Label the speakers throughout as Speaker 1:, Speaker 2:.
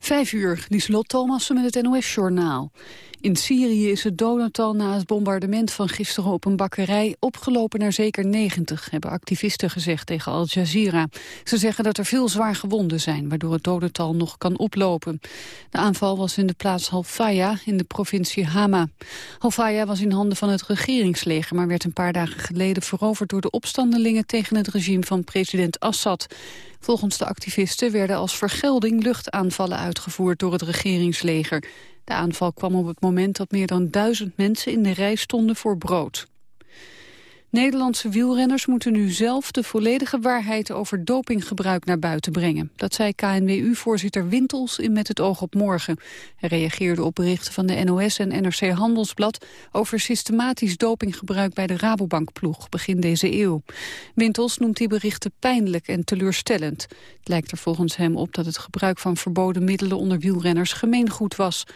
Speaker 1: Vijf uur, Lieselot Thomassen met het NOS-journaal. In Syrië is het dodental na het bombardement van gisteren op een bakkerij opgelopen naar zeker 90, hebben activisten gezegd tegen Al Jazeera. Ze zeggen dat er veel zwaar gewonden zijn, waardoor het dodental nog kan oplopen. De aanval was in de plaats Halfaya in de provincie Hama. Halfaya was in handen van het regeringsleger, maar werd een paar dagen geleden veroverd door de opstandelingen tegen het regime van president Assad. Volgens de activisten werden als vergelding luchtaanvallen uitgevoerd door het regeringsleger. De aanval kwam op het moment dat meer dan duizend mensen in de rij stonden voor brood. Nederlandse wielrenners moeten nu zelf de volledige waarheid over dopinggebruik naar buiten brengen. Dat zei KNWU-voorzitter Wintels in Met het oog op morgen. Hij reageerde op berichten van de NOS en NRC Handelsblad over systematisch dopinggebruik bij de Rabobankploeg begin deze eeuw. Wintels noemt die berichten pijnlijk en teleurstellend. Het lijkt er volgens hem op dat het gebruik van verboden middelen onder wielrenners gemeengoed was.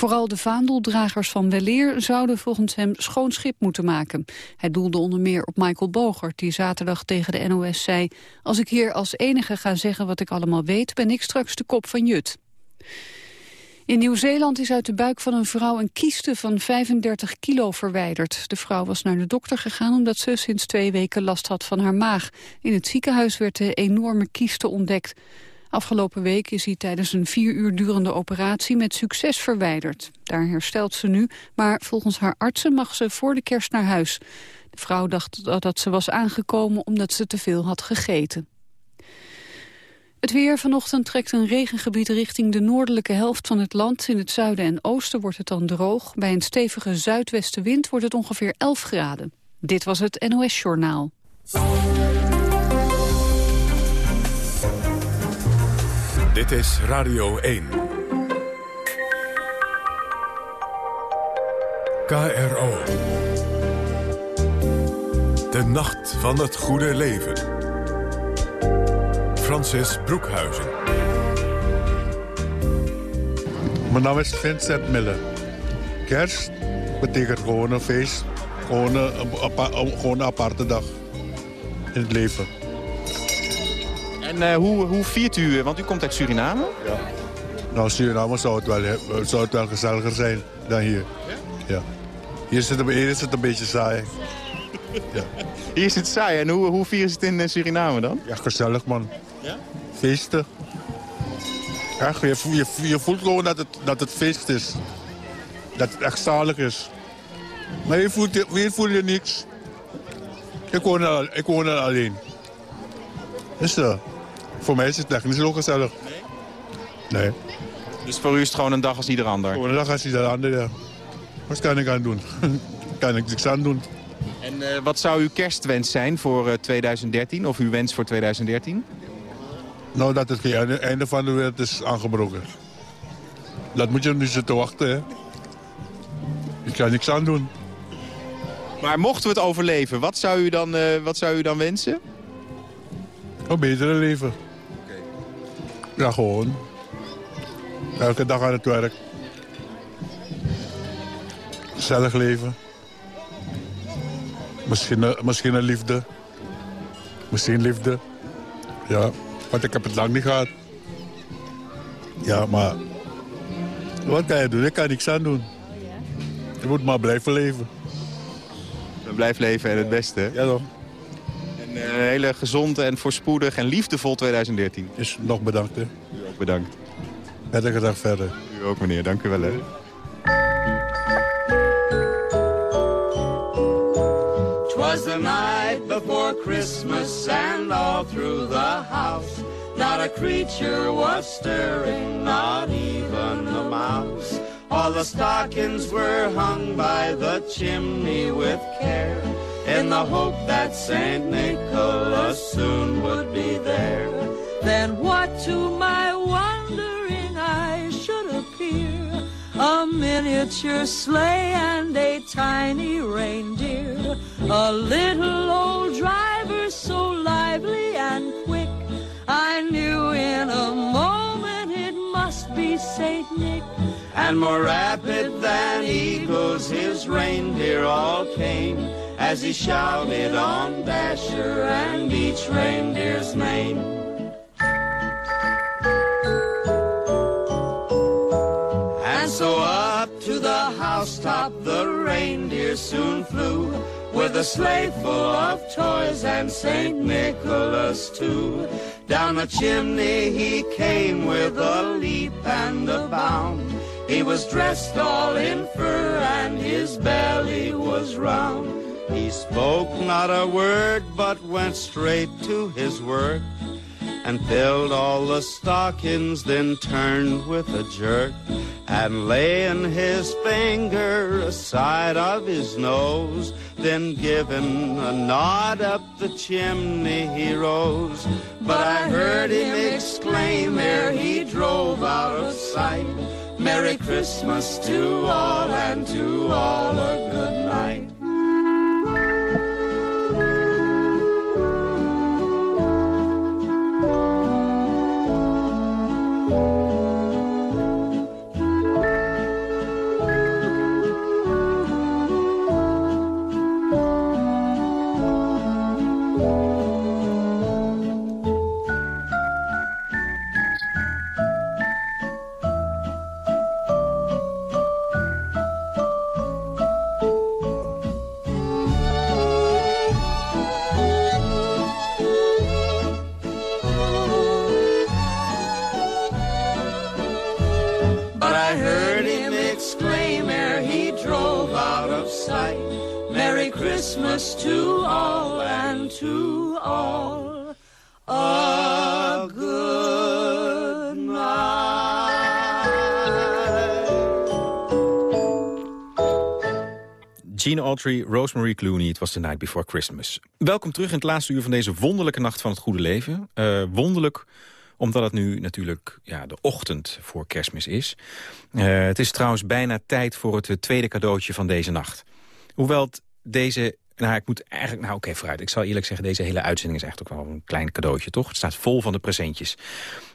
Speaker 1: Vooral de vaandeldragers van Weleer zouden volgens hem schoon schip moeten maken. Hij doelde onder meer op Michael Bogert, die zaterdag tegen de NOS zei... als ik hier als enige ga zeggen wat ik allemaal weet, ben ik straks de kop van Jut. In Nieuw-Zeeland is uit de buik van een vrouw een kieste van 35 kilo verwijderd. De vrouw was naar de dokter gegaan omdat ze sinds twee weken last had van haar maag. In het ziekenhuis werd de enorme kieste ontdekt. Afgelopen week is hij tijdens een vier uur durende operatie met succes verwijderd. Daar herstelt ze nu, maar volgens haar artsen mag ze voor de kerst naar huis. De vrouw dacht dat ze was aangekomen omdat ze te veel had gegeten. Het weer vanochtend trekt een regengebied richting de noordelijke helft van het land. In het zuiden en oosten wordt het dan droog. Bij een stevige zuidwestenwind wordt het ongeveer 11 graden. Dit was het NOS Journaal.
Speaker 2: Dit is Radio 1. KRO. De Nacht van het Goede Leven. Francis Broekhuizen.
Speaker 3: Mijn naam is Vincent Miller. Kerst betekent gewoon een feest. Gewoon een, gewoon een aparte dag in het leven.
Speaker 4: En uh, hoe, hoe viert u, want u komt uit Suriname?
Speaker 3: Ja. Nou, Suriname zou het wel, zou het wel gezelliger zijn dan hier. Ja? ja. Hier, is het, hier is het een beetje saai.
Speaker 4: ja. Hier is het saai. En hoe, hoe vieren ze het in Suriname dan?
Speaker 3: Ja, gezellig man. Ja? Feesten. Ja, je, je, je voelt gewoon dat het, dat het feest is. Dat het echt zalig is. Maar hier voelt je, hier voel je niks. Ik woon er, ik woon er alleen. Is dat? Voor mij is het echt niet zo gezellig. Nee? Nee.
Speaker 4: Dus voor u is het gewoon een dag als ieder ander?
Speaker 3: Gewoon een dag als ieder ander, ja. Wat kan ik aan doen? kan ik niks aan doen.
Speaker 4: En uh, wat zou uw kerstwens zijn voor uh, eh, 2013? Of uw wens voor 2013?
Speaker 3: Nou, dat het einde van de wereld is aangebroken. Dat moet je nu zitten wachten, hè. Ik kan niks aan doen.
Speaker 4: Maar mochten we het overleven, wat zou u dan, uh, wat zou u dan wensen?
Speaker 3: Een betere leven. Ja, gewoon. Elke dag aan het werk. Gezellig leven. Misschien, eh, misschien een liefde. Misschien liefde. Ja, want ik heb het lang niet gehad. Ja, maar... Wat kan je doen? Ik kan niks aan doen. Je moet maar blijven leven.
Speaker 4: Blijf leven en het beste.
Speaker 3: Ja, toch.
Speaker 4: Een eh, hele gezonde en voorspoedig en liefdevol 2013.
Speaker 3: Is nog bedankt, hè.
Speaker 4: U ook bedankt.
Speaker 3: Prettige dag verder.
Speaker 4: U ook, meneer. Dank u wel, hè. Twas the night before Christmas and all through the house Not a creature was stirring, not even a mouse All the stockings were hung by the chimney with care in the hope that St. Nicholas soon would be there. Then what to my wondering eyes should appear? A miniature sleigh and a tiny reindeer. A little old driver so lively and quick. I knew in a moment it must be St. Nick. And more rapid than eagles his reindeer all came as he shouted on Dasher and each reindeer's name. And so up to the housetop the reindeer soon flew with a sleigh full of toys and St. Nicholas too. Down the chimney he came with a leap and a bound. He was dressed all in fur and his belly was round. He spoke not a word but went straight to his work and filled all the stockings, then turned with a jerk and laying his finger aside of his nose, then giving a nod up the chimney he rose. But I heard him exclaim ere he drove out of sight, Merry Christmas to all and to all a good night.
Speaker 5: Gene Autry, Rosemary Clooney, het was The Night Before Christmas. Welkom terug in het laatste uur van deze wonderlijke nacht van het goede leven. Uh, wonderlijk omdat het nu natuurlijk ja, de ochtend voor kerstmis is. Uh, het is trouwens bijna tijd voor het tweede cadeautje van deze nacht. Hoewel deze... Nou, ik moet eigenlijk... Nou, oké, vooruit. Ik zal eerlijk zeggen, deze hele uitzending is echt ook wel een klein cadeautje, toch? Het staat vol van de presentjes.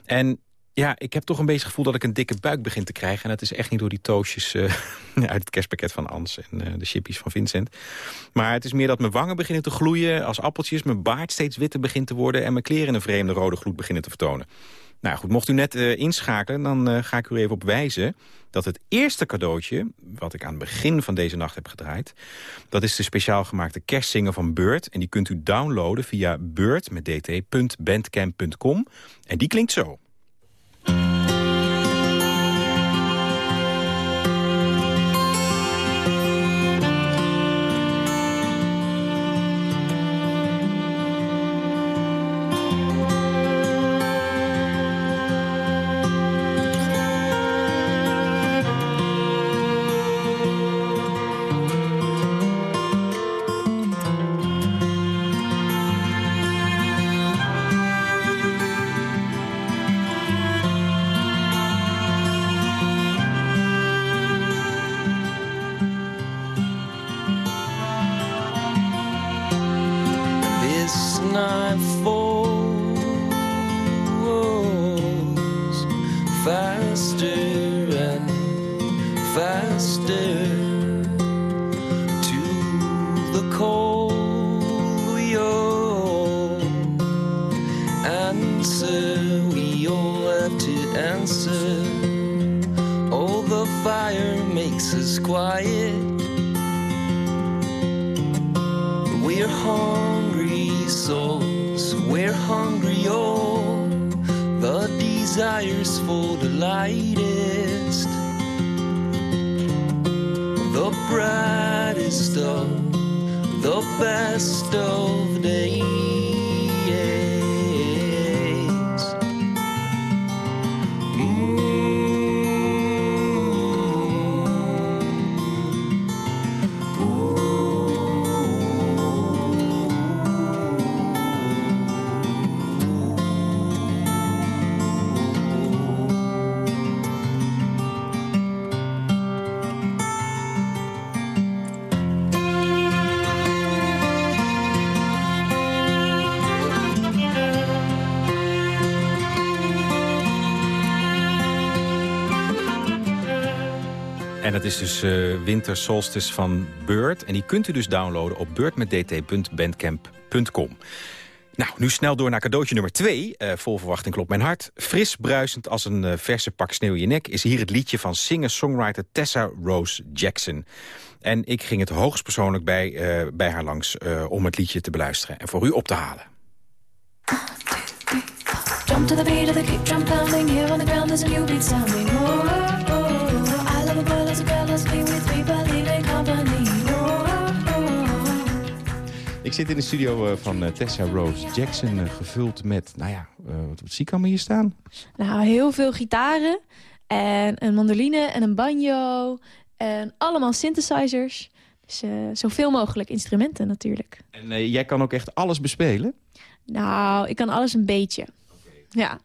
Speaker 5: En ja, ik heb toch een beetje het gevoel dat ik een dikke buik begin te krijgen. En dat is echt niet door die toosjes uh, uit het kerstpakket van Ans en uh, de chippies van Vincent. Maar het is meer dat mijn wangen beginnen te gloeien als appeltjes. Mijn baard steeds witter begint te worden. En mijn kleren een vreemde rode gloed beginnen te vertonen. Nou goed, mocht u net uh, inschakelen, dan ga ik u even op wijzen... dat het eerste cadeautje, wat ik aan het begin van deze nacht heb gedraaid... dat is de speciaal gemaakte kerstsinger van Beurt. En die kunt u downloaden via beurt met dt.bandcamp.com. En die klinkt zo. Dat is dus uh, Winter Solstice van Bird. En die kunt u dus downloaden op beurtmetdt.bandcamp.com. Nou, nu snel door naar cadeautje nummer twee. Uh, vol verwachting klopt mijn hart. Fris bruisend als een uh, verse pak sneeuw in je nek... is hier het liedje van singer-songwriter Tessa Rose Jackson. En ik ging het hoogstpersoonlijk bij, bij haar langs om het liedje te beluisteren... en voor u op te halen. Jump to the beat of the kick pounding Here on the ground a new beat sounding with me Believe in company Ik zit in de studio uh, van uh, Tessa Rose Jackson, uh, gevuld met, nou ja, wat, wat zie ik allemaal hier staan?
Speaker 6: Nou, heel veel gitaren en een mandoline en een banjo en allemaal synthesizers. Dus zoveel mogelijk instrumenten natuurlijk.
Speaker 5: En jij kan ook echt alles bespelen?
Speaker 6: Nou, ik kan alles een beetje. Ja.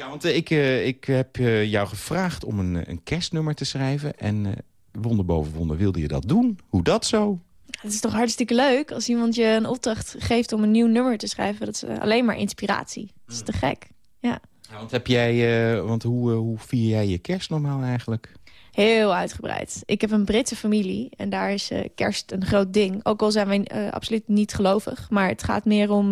Speaker 5: Ja, want ik, ik heb jou gevraagd om een, een kerstnummer te schrijven. En wonder boven wonder wilde je dat doen. Hoe dat zo?
Speaker 6: Het is toch hartstikke leuk als iemand je een opdracht geeft om een nieuw nummer te schrijven. Dat is eh, alleen maar inspiratie. Dat is te gek. Ja.
Speaker 5: ja want heb jij, uh, want hoe, uh, hoe vier jij je kerst normaal eigenlijk?
Speaker 6: Heel uitgebreid. Ik heb een Britse familie en daar is uh, kerst een groot ding. Ook al zijn wij absoluut niet gelovig. Maar het gaat meer om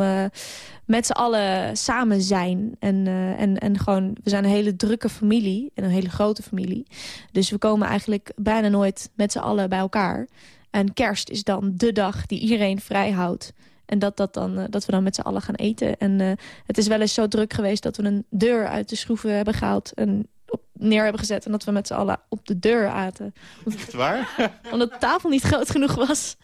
Speaker 6: met z'n allen samen zijn. En, en, en gewoon, we zijn een hele drukke familie. En een hele grote familie. Dus we komen eigenlijk bijna nooit met z'n allen bij elkaar. En kerst is dan de dag die iedereen vrij houdt. En dat, dat, dan, dat we dan met z'n allen gaan eten. En het is wel eens zo druk geweest dat we een deur uit de schroeven hebben gehaald... en neer hebben gezet en dat we met z'n allen op de deur aten.
Speaker 5: Echt waar?
Speaker 6: Omdat de tafel niet groot genoeg was.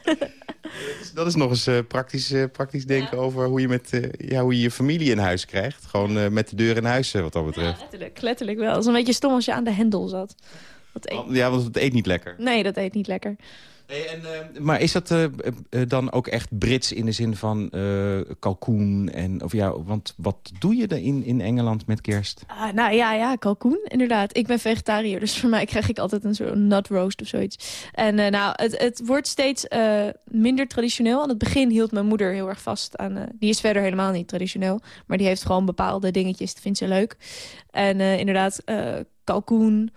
Speaker 5: dat is nog eens uh, praktisch, praktisch denken ja. over hoe je, met, ja, hoe je je familie in huis krijgt. Gewoon met de deur in huis wat dat betreft.
Speaker 6: Ja, letterlijk, letterlijk wel. Het is een beetje stom als je aan de hendel zat.
Speaker 5: Ja, want het eet niet lekker.
Speaker 6: Nee, dat eet niet lekker.
Speaker 5: Hey, en, uh, maar is dat uh, dan ook echt Brits in de zin van kalkoen? En, of ja, want wat doe je er in, in Engeland met kerst?
Speaker 6: Uh, nou ja, ja, kalkoen inderdaad. Ik ben vegetariër, dus voor mij krijg ik altijd een soort nut roast of zoiets. En nou, het, het wordt steeds minder traditioneel. Aan het begin hield mijn moeder heel erg vast aan... die is verder helemaal niet traditioneel. Maar die heeft gewoon bepaalde dingetjes, dat vindt ze leuk. En inderdaad, kalkoen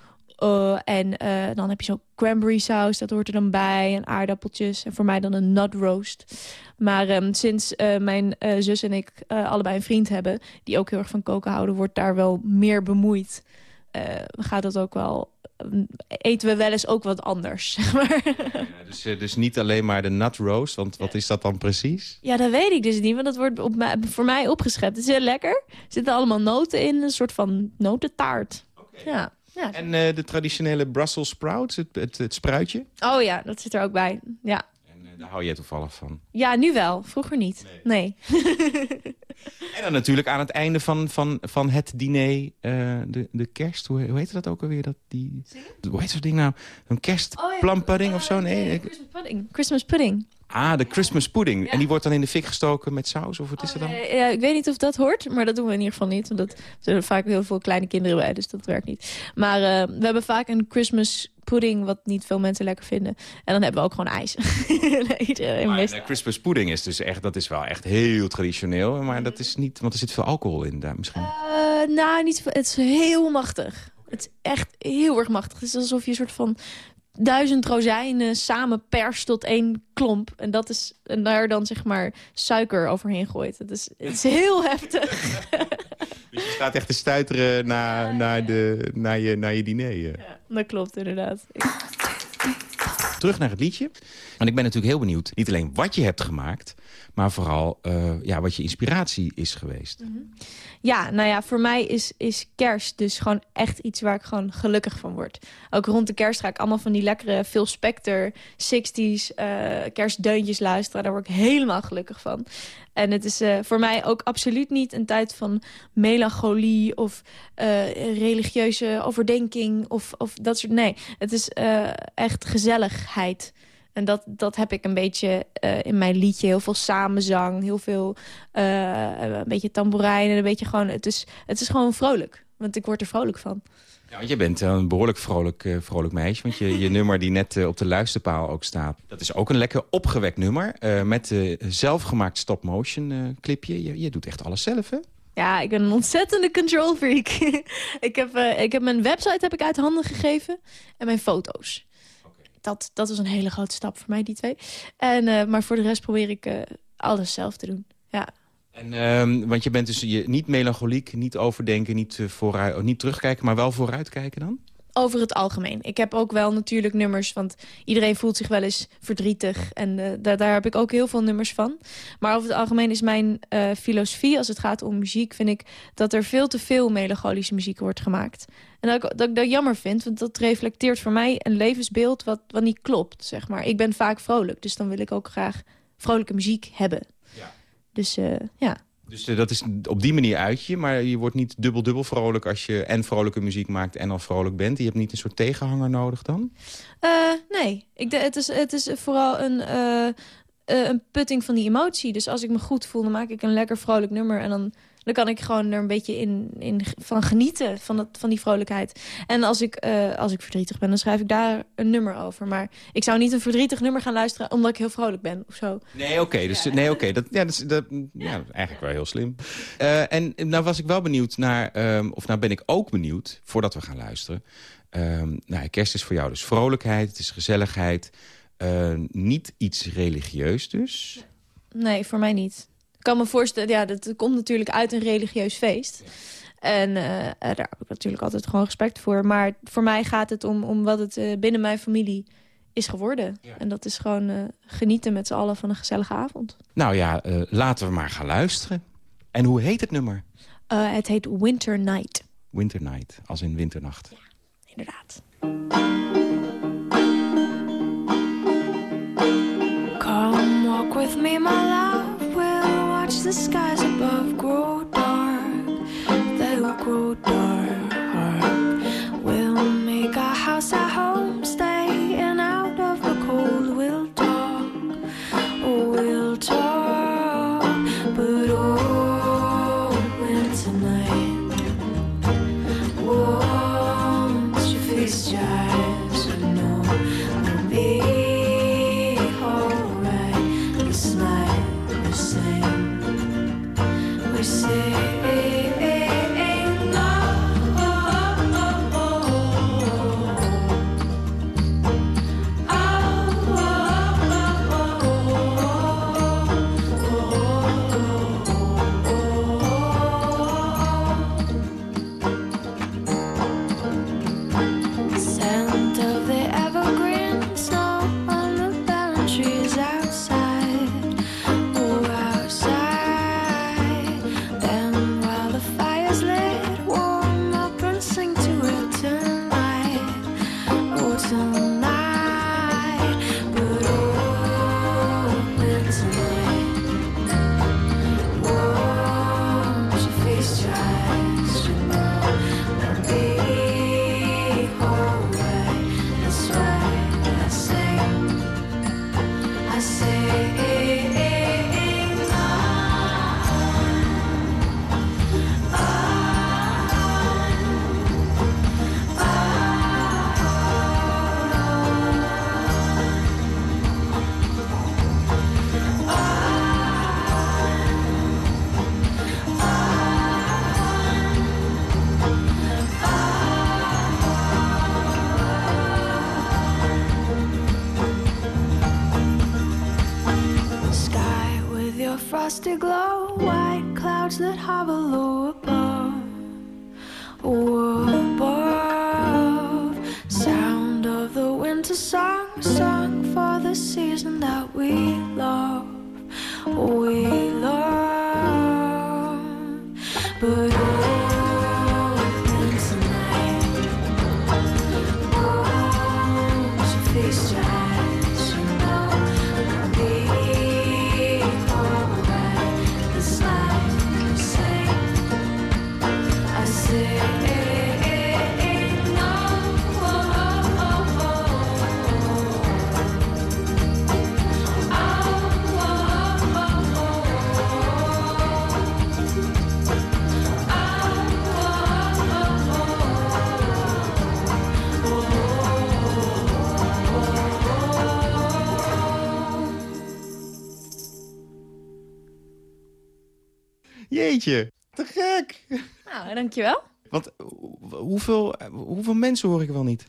Speaker 6: uh, en uh, dan heb je zo'n cranberry saus, dat hoort er dan bij. En aardappeltjes. En voor mij dan een nut roast. Maar um, sinds uh, mijn zus en ik allebei een vriend hebben... die ook heel erg van koken houden, wordt daar wel meer bemoeid. gaat dat ook wel... Eten we wel eens ook wat anders, zeg maar.
Speaker 5: Ja, dus, dus niet alleen maar de nut roast, want wat is dat dan precies?
Speaker 6: Ja, dat weet ik dus niet, want dat wordt op mij, voor mij opgeschept. Het is heel lekker. Er zitten allemaal noten in, een soort van notentaart. Okay. Ja.
Speaker 5: Ja. En uh, de traditionele Brussels sprouts, het, het, het, spruitje?
Speaker 6: Oh ja, dat zit er ook bij. Ja.
Speaker 5: Daar hou jij toevallig van?
Speaker 6: Ja, nu wel. Vroeger niet. Nee. nee.
Speaker 5: en dan natuurlijk aan het einde van, van, van het diner uh, de, de kerst. Hoe, hoe heet dat ook alweer? Dat, die, hoe heet dat ding nou? Een kerstplampudding oh, ja. of zo? Nee,
Speaker 6: Christmas pudding. Christmas pudding.
Speaker 5: Ah, de Christmas pudding. Ja. En die wordt dan in de fik gestoken met saus? Of wat is
Speaker 6: oh,
Speaker 5: er dan?
Speaker 6: Ja, ik weet niet of dat hoort, maar dat doen we in ieder geval niet. Want dat, er zijn vaak heel veel kleine kinderen bij, dus dat werkt niet. Maar uh, we hebben vaak een Christmas pudding, wat niet veel mensen lekker vinden. En dan hebben we ook gewoon ijs.
Speaker 5: Maar de Christmas pudding is dus echt, dat is wel echt heel traditioneel. Maar dat is niet, want er zit veel alcohol in daar misschien.
Speaker 6: Uh, nou, niet, het is heel machtig. Het is echt heel erg machtig. Het is alsof je een soort van duizend rozijnen samen pers tot één klomp. En dat is en daar dan zeg maar suiker overheen gooit. Het is, het is heel heftig.
Speaker 5: Dus je staat echt te stuiteren naar, naar, de, naar, je, naar je diner. Ja,
Speaker 6: dat klopt inderdaad.
Speaker 5: Terug naar het liedje. Want ik ben natuurlijk heel benieuwd, niet alleen wat je hebt gemaakt... maar vooral uh, ja, wat je inspiratie is geweest. Mm
Speaker 6: -hmm. Ja, nou ja, voor mij is, is kerst dus gewoon echt iets waar ik gewoon gelukkig van word. Ook rond de kerst ga ik allemaal van die lekkere Phil Spector 60s uh, kerstdeuntjes luisteren. Daar word ik helemaal gelukkig van. En het is uh, voor mij ook absoluut niet een tijd van melancholie of uh, religieuze overdenking of, of dat soort... Nee, het is echt gezelligheid. En dat, dat heb ik een beetje uh, in mijn liedje. Heel veel samenzang, heel veel uh, een beetje tamboerijn. En een beetje gewoon, het is, het is gewoon vrolijk. Want ik word er vrolijk van.
Speaker 5: Ja, want je bent een behoorlijk vrolijk, uh, vrolijk meisje. Want je, je nummer die net op de luisterpaal ook staat... dat is ook een lekker opgewekt nummer. met zelfgemaakt stop-motion clipje. Je, je doet echt alles zelf, hè?
Speaker 6: Ja, ik ben een ontzettende control freak. ik, heb, ik heb mijn website heb ik uit handen gegeven. En mijn foto's dat, dat is een hele grote stap voor mij, die twee. En, uh, maar voor de rest probeer ik uh, alles zelf te doen. Ja.
Speaker 5: En, ehm, want je bent dus je, niet melancholiek, niet overdenken, niet, uh, vooruit, niet terugkijken... maar wel vooruitkijken dan?
Speaker 6: Over het algemeen. Ik heb ook wel natuurlijk nummers, want iedereen voelt zich wel eens verdrietig. En uh, daar, daar heb ik ook heel veel nummers van. Maar over het algemeen is mijn uh, filosofie, als het gaat om muziek... vind ik dat er veel te veel melancholische muziek wordt gemaakt. En dat ik dat, ik dat jammer vind, want dat reflecteert voor mij een levensbeeld... wat, wat niet klopt, zeg maar. Ik ben vaak vrolijk, dus dan wil ik ook graag vrolijke muziek hebben. Ja. Dus uh, ja...
Speaker 5: Dus uh, dat is op die manier uit je, maar je wordt niet dubbel-dubbel vrolijk... als je en vrolijke muziek maakt en al vrolijk bent. Je hebt niet een soort tegenhanger nodig dan?
Speaker 6: Uh, nee, ik, het, is, het is vooral een, uh, een putting van die emotie. Dus als ik me goed voel, dan maak ik een lekker vrolijk nummer... en dan dan kan ik gewoon er een beetje in, in van genieten, van, dat, van die vrolijkheid. En als ik, uh, als ik verdrietig ben, dan schrijf ik daar een nummer over. Maar ik zou niet een verdrietig nummer gaan luisteren... omdat ik heel vrolijk ben of zo.
Speaker 5: Nee, oké. Okay, dus, nee, oké. Dat, ja, dat, dat, ja, eigenlijk wel heel slim. Uh, en nou was ik wel benieuwd naar... Um, of nou ben ik ook benieuwd, voordat we gaan luisteren... Um, nou, kerst is voor jou dus vrolijkheid, het is gezelligheid. Uh, niet iets religieus dus?
Speaker 6: Nee, voor mij niet kan me voorstellen, ja, dat komt natuurlijk uit een religieus feest. En uh, daar heb ik natuurlijk altijd gewoon respect voor. Maar voor mij gaat het om, om wat het uh, binnen mijn familie is geworden. Ja. En dat is gewoon uh, genieten met z'n allen van een gezellige avond.
Speaker 5: Nou ja, laten we maar gaan luisteren. En hoe heet het nummer?
Speaker 6: het heet Winter Night.
Speaker 5: Winter Night, als in winternacht.
Speaker 6: Ja, inderdaad.
Speaker 7: Come walk with me, my love. Watch the skies above grow dark. They'll grow dark. Mr. Glow?
Speaker 6: Dankjewel.
Speaker 5: Want hoe- hoeveel, hoeveel mensen hoor ik wel niet?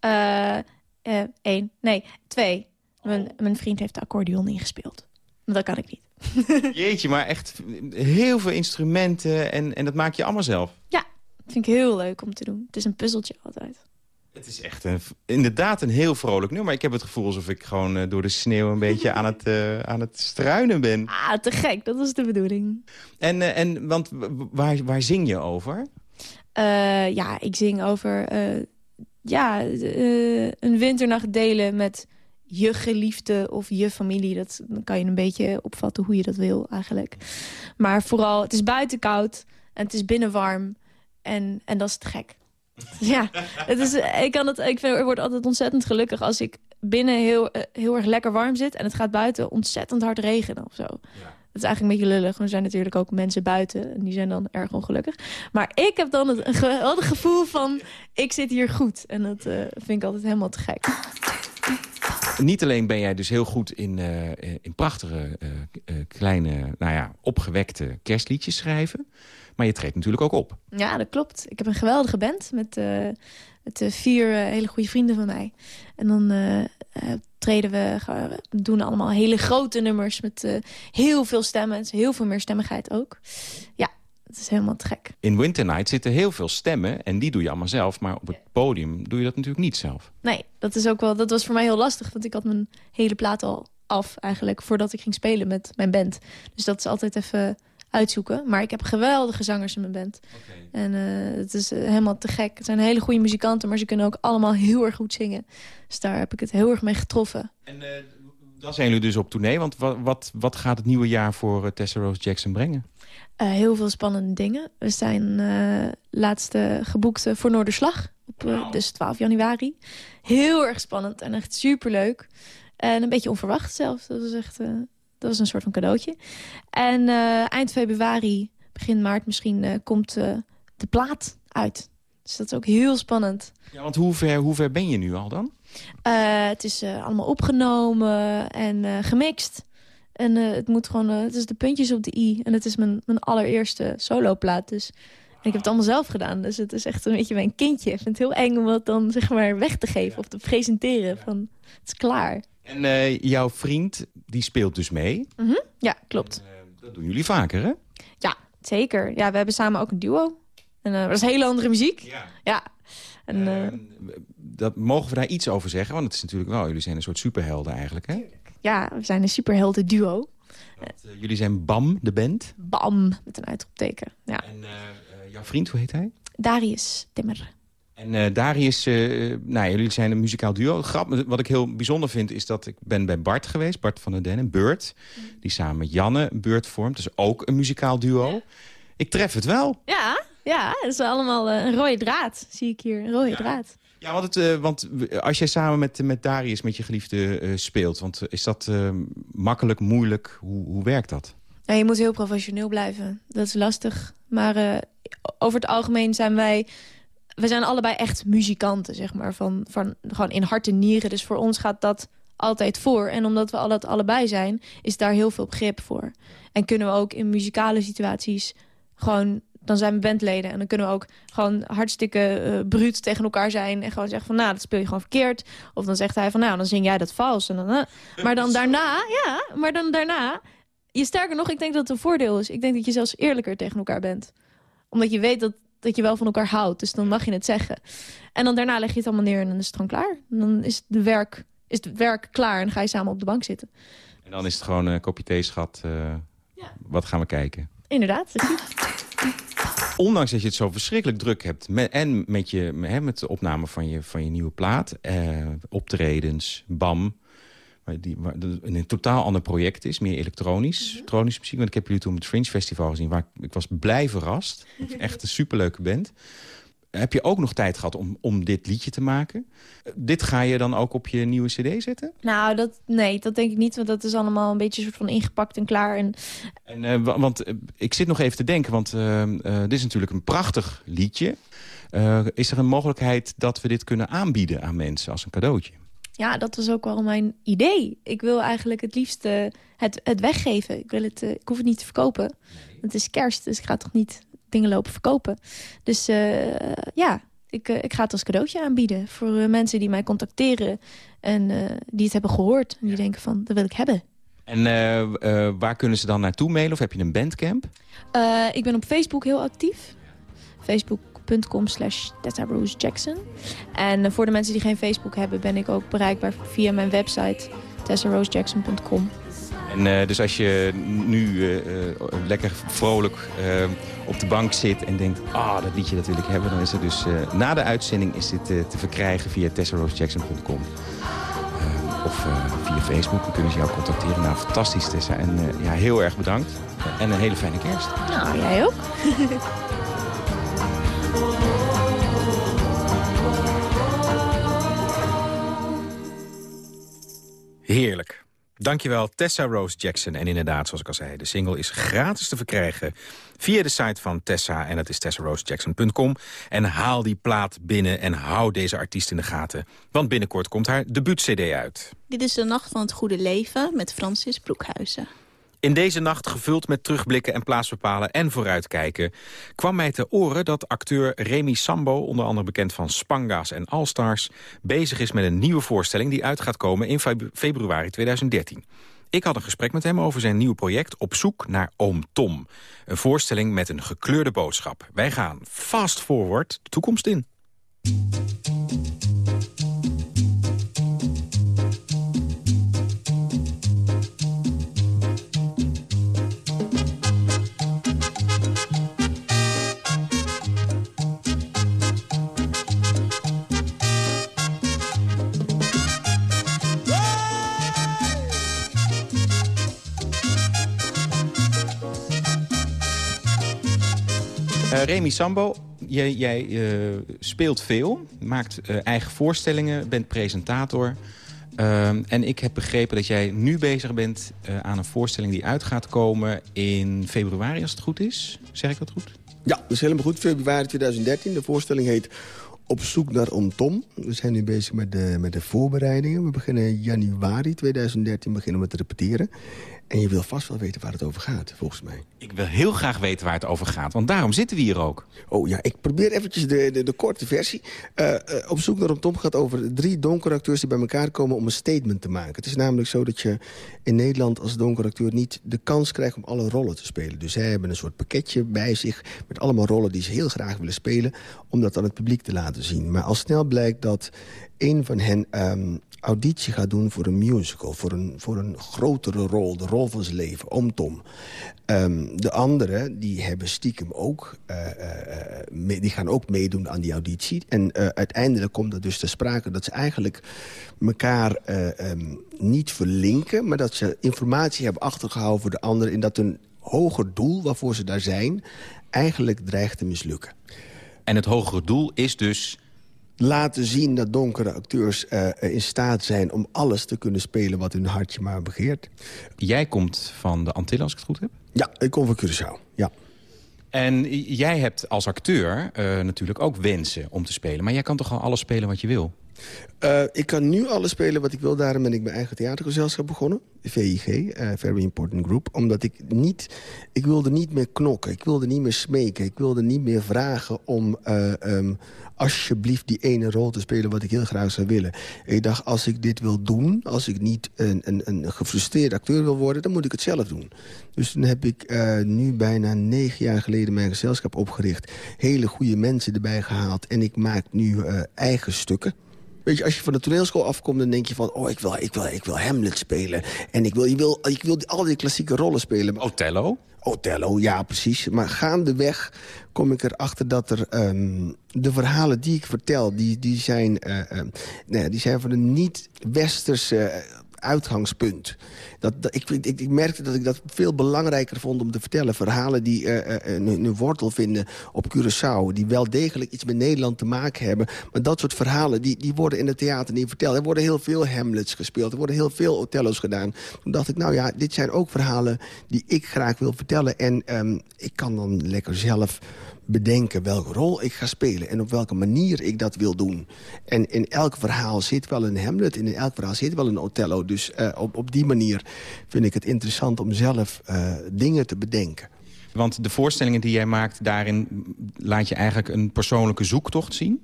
Speaker 6: Eh eh één, nee, twee. Mijn, mijn vriend heeft de accordeon ingespeeld. Maar dat kan ik niet.
Speaker 5: Jeetje, maar echt heel veel instrumenten en, en dat maak je allemaal zelf.
Speaker 6: Ja, dat vind ik heel leuk om te doen. Het is een puzzeltje altijd.
Speaker 5: Het is echt een, inderdaad een heel vrolijk nummer. Ik heb het gevoel alsof ik gewoon eh, door de sneeuw een beetje aan het, eh, aan het struinen ben.
Speaker 6: Ah, te gek. Dat was de bedoeling.
Speaker 5: En, eh, en want waar, waar zing je over?
Speaker 6: Ja, ik zing over ja, een winternacht delen met je geliefde of je familie. Dat dan kan je een beetje opvatten hoe je dat wil eigenlijk. Maar vooral, het is buiten koud en het is binnen warm. En, en dat is te gek. Ja, het is, ik, kan het, ik, vind, ik word altijd ontzettend gelukkig als ik binnen heel, eh, heel erg lekker warm zit... en het gaat buiten ontzettend hard regenen of zo. Dat is eigenlijk een beetje lullig. Er zijn natuurlijk ook mensen buiten en die zijn dan erg ongelukkig. Maar ik heb dan het, een geweldig gevoel van, ik zit hier goed. En dat eh, vind ik altijd helemaal te gek.
Speaker 5: Niet alleen ben jij dus heel goed in, eh, in prachtige, eh, eh, kleine, nou ja, opgewekte kerstliedjes schrijven. Maar je treedt natuurlijk ook op.
Speaker 6: Ja, dat klopt. Ik heb een geweldige band met, eh, vier hele goede vrienden van mij. En dan treden we, doen allemaal hele grote nummers met heel veel stemmen. Heel veel meer stemmigheid ook. Ja, is helemaal te gek.
Speaker 5: In Winter Night zitten heel veel stemmen en die doe je allemaal zelf. Maar op het podium doe je dat natuurlijk niet zelf.
Speaker 6: Nee, dat, is ook wel, dat was voor mij heel lastig. Want ik had mijn hele plaat al af eigenlijk voordat ik ging spelen met mijn band. Dus dat is altijd even uitzoeken. Maar ik heb geweldige zangers in mijn band. En eh, het is eh, helemaal te gek. Het zijn hele goede muzikanten, maar ze kunnen ook allemaal heel erg goed zingen. Dus daar heb ik het heel erg mee getroffen.
Speaker 5: En eh, dan zijn jullie dus op tournee. Want wat, wat, wat gaat het nieuwe jaar voor eh, Tessa Rose Jackson brengen?
Speaker 6: Eh, heel veel spannende dingen. We zijn eh laatst eh, geboekt voor Noorderslag. Op eh, dus 12 januari. Heel erg spannend en echt superleuk. En een beetje onverwacht zelfs. Dat was echt dat was een soort van cadeautje. En eind februari, begin maart misschien, komt de plaat uit. Dus dat is ook heel spannend.
Speaker 5: Ja, want hoe ver, hoe ver ben je nu al dan?
Speaker 6: Eh, het is eh, allemaal opgenomen en eh, gemixt. En eh, het moet gewoon, eh, het is de puntjes op de i. En het is mijn, mijn allereerste soloplaat. Dus en ik heb het allemaal zelf gedaan. Dus het is echt een beetje mijn kindje. Ik vind het heel eng om het dan zeg maar weg te geven of te presenteren. Van, het is klaar.
Speaker 5: En eh, jouw vriend, die speelt dus mee.
Speaker 6: Ja, klopt.
Speaker 5: Eh, dat doen jullie vaker, hè?
Speaker 6: Ja, zeker. Ja, we hebben samen ook een duo. En eh, dat is hele andere muziek.
Speaker 5: Ja.
Speaker 6: Ja. En, eh,
Speaker 5: dat, mogen we daar iets over zeggen? Want het is natuurlijk wel, jullie zijn een soort superhelden eigenlijk, hè?
Speaker 6: ja, we zijn een superhelden duo.
Speaker 5: Want, eh, jullie zijn BAM, de band.
Speaker 6: Bam, met een uitroepteken. Ja.
Speaker 5: En eh, eh, jouw vriend, hoe heet hij?
Speaker 6: Darius Timmer.
Speaker 5: En Darius, nou, jullie zijn een muzikaal duo. Grap, wat ik heel bijzonder vind, is dat ik ben bij Bart geweest. Bart van der Den, Beurt. Die samen met Janne een Beurt vormt. Dus ook een muzikaal duo. Ik tref het wel.
Speaker 6: Ja, ja, het is allemaal een rode draad, zie ik hier. Een rode draad.
Speaker 5: Want, het, eh, want als jij samen met, met Darius, met je geliefde, eh, speelt... Want is dat eh, makkelijk, moeilijk? Hoe, hoe werkt dat?
Speaker 6: Je moet heel professioneel blijven. Dat is lastig. Maar eh, over het algemeen zijn wij... We zijn allebei echt muzikanten, zeg maar. Van, van, gewoon in hart en nieren. Dus voor ons gaat dat altijd voor. En omdat we al dat allebei zijn, is daar heel veel begrip voor. En kunnen we ook in muzikale situaties gewoon... Dan zijn we bandleden en dan kunnen we ook gewoon hartstikke eh bruut tegen elkaar zijn. En gewoon zeggen van, nou, dat speel je gewoon verkeerd. Of dan zegt hij van, nou, dan zing jij dat vals. En dan. Maar dan daarna, ja, maar dan daarna je sterker nog, ik denk dat het een voordeel is. Ik denk dat je zelfs eerlijker tegen elkaar bent. Omdat je weet dat, dat je wel van elkaar houdt. Dus dan mag je het zeggen. En dan daarna leg je het allemaal neer en dan is het gewoon klaar. En dan is, de werk, is het werk klaar en ga je samen op de bank zitten.
Speaker 5: En dan is het gewoon een kopje thee, schat. eh, Wat gaan we kijken?
Speaker 6: Inderdaad.
Speaker 5: Ondanks dat je het zo verschrikkelijk druk hebt... Met, en met, je, hè, met de opname van je, van je nieuwe plaat... Eh, optredens, BAM... Waar die, waar, een totaal ander project is, meer elektronisch. Elektronische muziek, want ik heb jullie toen op het Fringe Festival gezien... waar ik, ik was blij verrast. Echt een superleuke band. Heb je ook nog tijd gehad om, om dit liedje te maken? Dit ga je dan ook op je nieuwe cd zetten?
Speaker 6: Nou, dat, nee, dat denk ik niet. Want dat is allemaal een beetje soort van ingepakt en klaar. En
Speaker 5: En, eh, wa- want eh, ik zit nog even te denken, want eh, dit is natuurlijk een prachtig liedje. Is er een mogelijkheid dat we dit kunnen aanbieden aan mensen als een cadeautje?
Speaker 6: ja, dat was ook wel mijn idee. Ik wil eigenlijk het liefst het, het weggeven. Ik, wil het, ik hoef het niet te verkopen. Het is kerst, dus ik ga toch niet dingen lopen verkopen. Dus eh, ja, ik, eh, ik ga het als cadeautje aanbieden. Voor eh, mensen die mij contacteren en die het hebben gehoord. En die denken van, dat wil ik hebben.
Speaker 5: En waar kunnen ze dan naartoe mailen? Of heb je een bandcamp?
Speaker 6: Ik ben op Facebook heel actief. Facebook.com slash Jackson. En voor de mensen die geen Facebook hebben... ben ik ook bereikbaar via mijn website tessarosejackson.com.
Speaker 5: En eh, dus als je nu eh, eh, lekker vrolijk op de bank zit en denkt... ah, dat liedje dat wil ik hebben... dan is er dus eh, na de uitzending is dit eh, te verkrijgen via tessarosejackson.com. Of eh, via Facebook, dan kunnen ze jou contacteren. Nou, fantastisch Tessa. En eh, ja, heel erg bedankt. en een hele fijne kerst.
Speaker 6: Nou, jij ook.
Speaker 5: Heerlijk. Dankjewel Tessa Rose Jackson. En inderdaad, zoals ik al zei, de single is gratis te verkrijgen... via de site van Tessa, en dat is tessarosejackson.com. En haal die plaat binnen en hou deze artiest in de gaten. Want binnenkort komt haar debuut-cd uit.
Speaker 8: Dit is de Nacht van het Goede Leven met Francis Broekhuizen.
Speaker 5: In deze nacht, gevuld met terugblikken en plaatsbepalen en vooruitkijken... kwam mij te oren dat acteur Remy Sambo, onder andere bekend van Spanga's en Allstars... bezig is met een nieuwe voorstelling die uit gaat komen in feb- februari 2013. Ik had een gesprek met hem over zijn nieuwe project Op zoek naar Oom Tom. Een voorstelling met een gekleurde boodschap. Wij gaan fast forward de toekomst in. Remy Sambo, jij, jij eh, speelt veel, maakt eh, eigen voorstellingen, bent presentator. Ehm, en ik heb begrepen dat jij nu bezig bent eh, aan een voorstelling die uit gaat komen in februari, als het goed is. Zeg ik dat goed?
Speaker 9: Ja, dat is helemaal goed. Februari 2013. De voorstelling heet Op zoek naar Oom Tom. We zijn nu bezig met de, met de voorbereidingen. We beginnen januari 2013 beginnen we te repeteren. En je wil vast wel weten waar het over gaat, volgens mij.
Speaker 5: Ik wil heel graag weten waar het over gaat, want daarom zitten we hier ook.
Speaker 9: Oh ja, ik probeer eventjes de, de, de korte versie. Eh, eh, op zoek naar Tom gaat over drie donkeracteurs die bij elkaar komen om een statement te maken. Het is namelijk zo dat je in Nederland als donkeracteur niet de kans krijgt om alle rollen te spelen. Dus zij hebben een soort pakketje bij zich met allemaal rollen die ze heel graag willen spelen. Om dat aan het publiek te laten zien. Maar al snel blijkt dat een van hen ehm, auditie gaat doen voor een musical. Voor een, voor een grotere rol, de rol van zijn leven, Oom Tom. Ehm, de anderen, die hebben stiekem ook, eh, eh, die gaan ook meedoen aan die auditie. En eh, uiteindelijk komt er dus te sprake dat ze eigenlijk elkaar eh, ehm, niet verlinken... maar dat ze informatie hebben achtergehouden voor de anderen... en dat een hoger doel waarvoor ze daar zijn eigenlijk dreigt te mislukken.
Speaker 5: En het hogere doel is dus...
Speaker 9: Laten zien dat donkere acteurs eh, in staat zijn om alles te kunnen spelen wat hun hartje maar begeert.
Speaker 5: Jij komt van de Antillen, als ik het goed heb.
Speaker 9: Ja, ik kom van Curaçao, ja.
Speaker 5: En jij hebt als acteur eh, natuurlijk ook wensen om te spelen. Maar jij kan toch al alles spelen wat je wil?
Speaker 9: Eh, ik kan nu alles spelen wat ik wil. Daarom ben ik mijn eigen theatergezelschap begonnen. VIG, eh, Very Important Group. Omdat ik niet... Ik wilde niet meer knokken. Ik wilde niet meer smeken. Ik wilde niet meer vragen om... eh, ehm, alsjeblieft die ene rol te spelen wat ik heel graag zou willen. Ik dacht, als ik dit wil doen... als ik niet een, een, een gefrustreerd acteur wil worden... dan moet ik het zelf doen. Dus toen heb ik nu bijna negen jaar geleden mijn gezelschap opgericht. Hele goede mensen erbij gehaald. En ik maak nu eigen stukken. Weet je, als je van de toneelschool afkomt, dan denk je van... oh, ik wil, ik wil, ik wil Hamlet spelen. En ik wil, je wil, ik wil al die klassieke rollen spelen.
Speaker 5: Othello?
Speaker 9: Othello, ja, precies. Maar gaandeweg kom ik erachter dat er ehm, de verhalen die ik vertel... die, die, zijn, nou ja, die zijn van een niet-westerse eh, uitgangspunt. Dat, ik, ik, ik merkte dat ik dat veel belangrijker vond om te vertellen. Verhalen die eh, eh, een, een wortel vinden op Curaçao... die wel degelijk iets met Nederland te maken hebben. Maar dat soort verhalen die, die worden in het theater niet verteld. Er worden heel veel Hamlets gespeeld. Er worden heel veel Othello's gedaan. Toen dacht ik, nou ja, dit zijn ook verhalen die ik graag wil vertellen. En ehm, ik kan dan lekker zelf bedenken welke rol ik ga spelen... en op welke manier ik dat wil doen. En in elk verhaal zit wel een Hamlet, in elk verhaal zit wel een Othello. Dus eh, op, op die manier vind ik het interessant om zelf eh, dingen te bedenken.
Speaker 5: Want de voorstellingen die jij maakt, daarin laat je eigenlijk een persoonlijke zoektocht zien?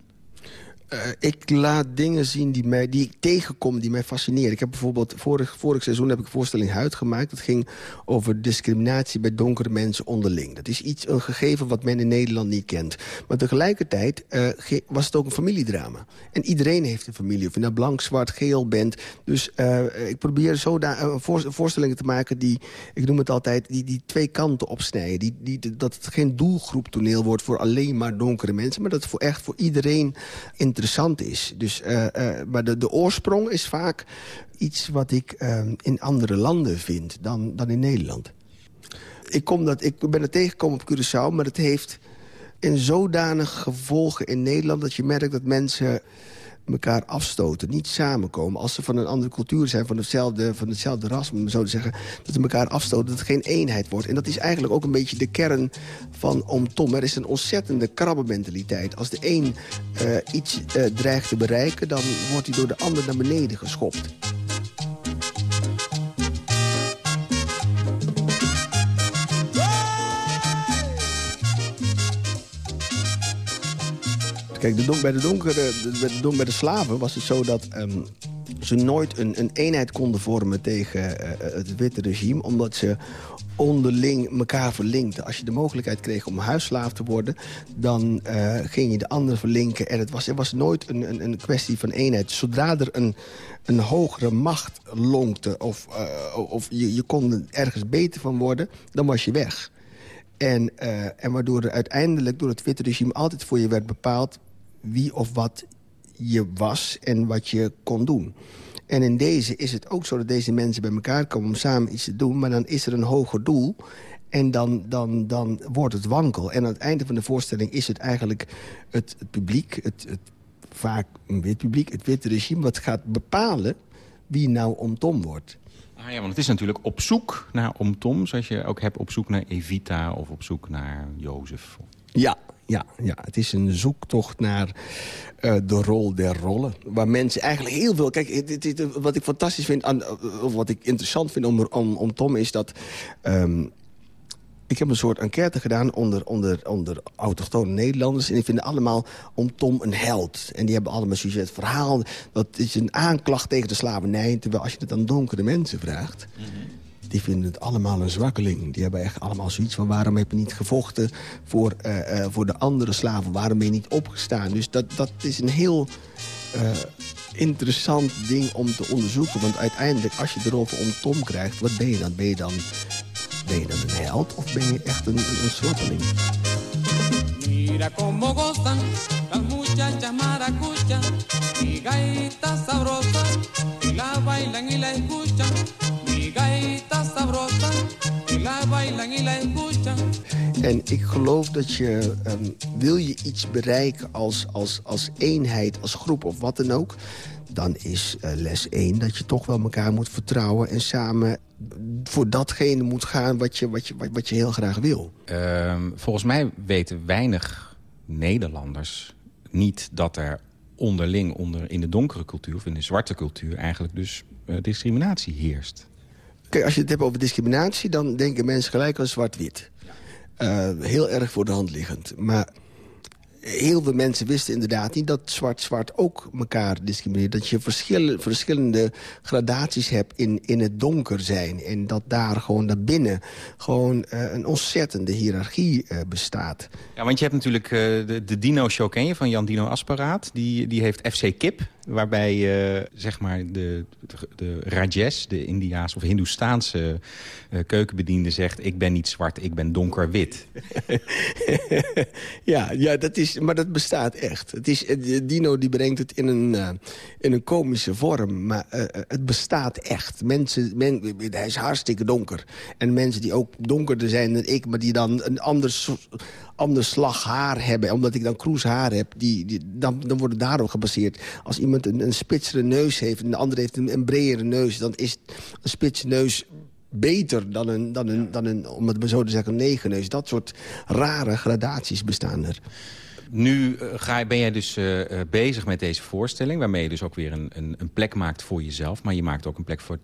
Speaker 9: Uh, ik laat dingen zien die, mij, die ik tegenkom, die mij fascineren. Ik heb bijvoorbeeld, vorig, vorig seizoen heb ik een voorstelling Huid gemaakt. Dat ging over discriminatie bij donkere mensen onderling. Dat is iets, een gegeven wat men in Nederland niet kent. Maar tegelijkertijd uh, was het ook een familiedrama. En iedereen heeft een familie, of je nou blank, zwart, geel bent. Dus uh, ik probeer zo een voorstellingen te maken die, ik noem het altijd, die, die twee kanten opsnijden. Die, die, dat het geen doelgroep toneel wordt voor alleen maar donkere mensen... maar dat het voor echt voor iedereen interessant is. Dus, uh, uh, maar de, de oorsprong is vaak iets wat ik uh, in andere landen vind dan, dan in Nederland. Ik, kom dat, ik ben er tegengekomen op Curaçao, maar het heeft in zodanig gevolgen in Nederland... dat je merkt dat mensen elkaar afstoten, niet samenkomen. Als ze van een andere cultuur zijn, van hetzelfde, van hetzelfde ras, om zo te zeggen... dat ze elkaar afstoten, dat het geen eenheid wordt. En dat is eigenlijk ook een beetje de kern van Om Tom. Er is een ontzettende krabbenmentaliteit. Als de een uh, iets uh, dreigt te bereiken, dan wordt hij door de ander naar beneden geschopt. Kijk, de bij, de donkere, de, bij de slaven was het zo dat um, ze nooit een, een, eenheid konden vormen tegen uh, het witte regime. Omdat ze onderling elkaar verlinkten. Als je de mogelijkheid kreeg om huisslaaf te worden... dan uh, ging je de ander verlinken. En het was, er was nooit een, een, een kwestie van eenheid. Zodra er een, een hogere macht lonkte... of, of je, je kon er ergens beter van worden, dan was je weg. En, en waardoor er uiteindelijk door het witte regime altijd voor je werd bepaald wie of wat je was en wat je kon doen. En in deze is het ook zo dat deze mensen bij elkaar komen om samen iets te doen... maar dan is er een hoger doel en dan, dan, dan wordt het wankel. En aan het einde van de voorstelling is het eigenlijk het, het publiek... Het, het, vaak een wit publiek, het witte regime... wat gaat bepalen wie nou om Tom wordt.
Speaker 5: Ah ja, want het is natuurlijk op zoek naar om Tom... zoals je ook hebt op zoek naar Evita of op zoek naar Jozef.
Speaker 9: Ja, ja, ja, het is een zoektocht naar uh, de rol der rollen. Waar mensen eigenlijk heel veel... Kijk, wat ik fantastisch vind, aan, of wat ik interessant vind om, om, om Tom... is dat... Um, ik heb een soort enquête gedaan onder, onder, onder autochtone Nederlanders. En die vinden allemaal om Tom een held. En die hebben allemaal zoiets het verhaal. Dat is een aanklacht tegen de slavernij. Terwijl als je het aan donkere mensen vraagt... -hmm die vinden het allemaal een zwakkeling. Die hebben echt allemaal zoiets van... waarom heb je niet gevochten voor, uh, uh, voor de andere slaven? Waarom ben je niet opgestaan? Dus dat, dat is een heel uh, interessant ding om te onderzoeken. Want uiteindelijk, als je van om krijgt... wat ben je dan? Ben je dan, ben je dan een held of ben je echt een, een, zwakkeling? Mira como gozan las muchachas maracuchas, mi gaita sabrosa, y la bailan y la escuchan. En ik geloof dat je, um, wil je iets bereiken als, als, als eenheid, als groep of wat dan ook... dan is uh, les 1 dat je toch wel elkaar moet vertrouwen... en samen voor datgene moet gaan wat je, wat je, wat, wat je heel graag wil.
Speaker 5: Uh, volgens mij weten weinig Nederlanders niet dat er onderling onder in de donkere cultuur... of in de zwarte cultuur eigenlijk dus uh, discriminatie heerst.
Speaker 9: Kijk, als je het hebt over discriminatie... dan denken mensen gelijk aan zwart-wit. Uh, heel erg voor de hand liggend. Maar heel veel mensen wisten inderdaad niet dat zwart-zwart ook elkaar discrimineert. Dat je verschillende, verschillende gradaties hebt in, in het donker zijn. En dat daar gewoon daarbinnen gewoon uh, een ontzettende hiërarchie uh, bestaat.
Speaker 5: Ja, want je hebt natuurlijk uh, de, de Dino-show, ken je, van Jan Dino Asparaat. Die, die heeft FC Kip, waarbij zeg maar de, de, Rajes, de Indiaanse of Hindoestaanse keukenbediende zegt... ik ben niet zwart, ik ben donker-wit.
Speaker 9: ja, ja, dat is maar dat bestaat echt. Het is, Dino die brengt het in een, uh, in een komische vorm. Maar het bestaat echt. Mensen, men, hij is hartstikke donker. En mensen die ook donkerder zijn dan ik... maar die dan een ander, ander slag haar hebben... omdat ik dan kroes haar heb... Die, die, dan, dan wordt het daarop gebaseerd. Als iemand een, een spitsere neus heeft... en de andere heeft een, een bredere neus... dan is een spitse neus beter dan een, dan een, dan een om het zo te zeggen, negenneus. Dat soort rare gradaties bestaan er.
Speaker 5: Nu uh, ga, ben jij dus uh, bezig met deze voorstelling... waarmee je dus ook weer een, een, een, plek maakt voor jezelf... maar je maakt ook een plek voor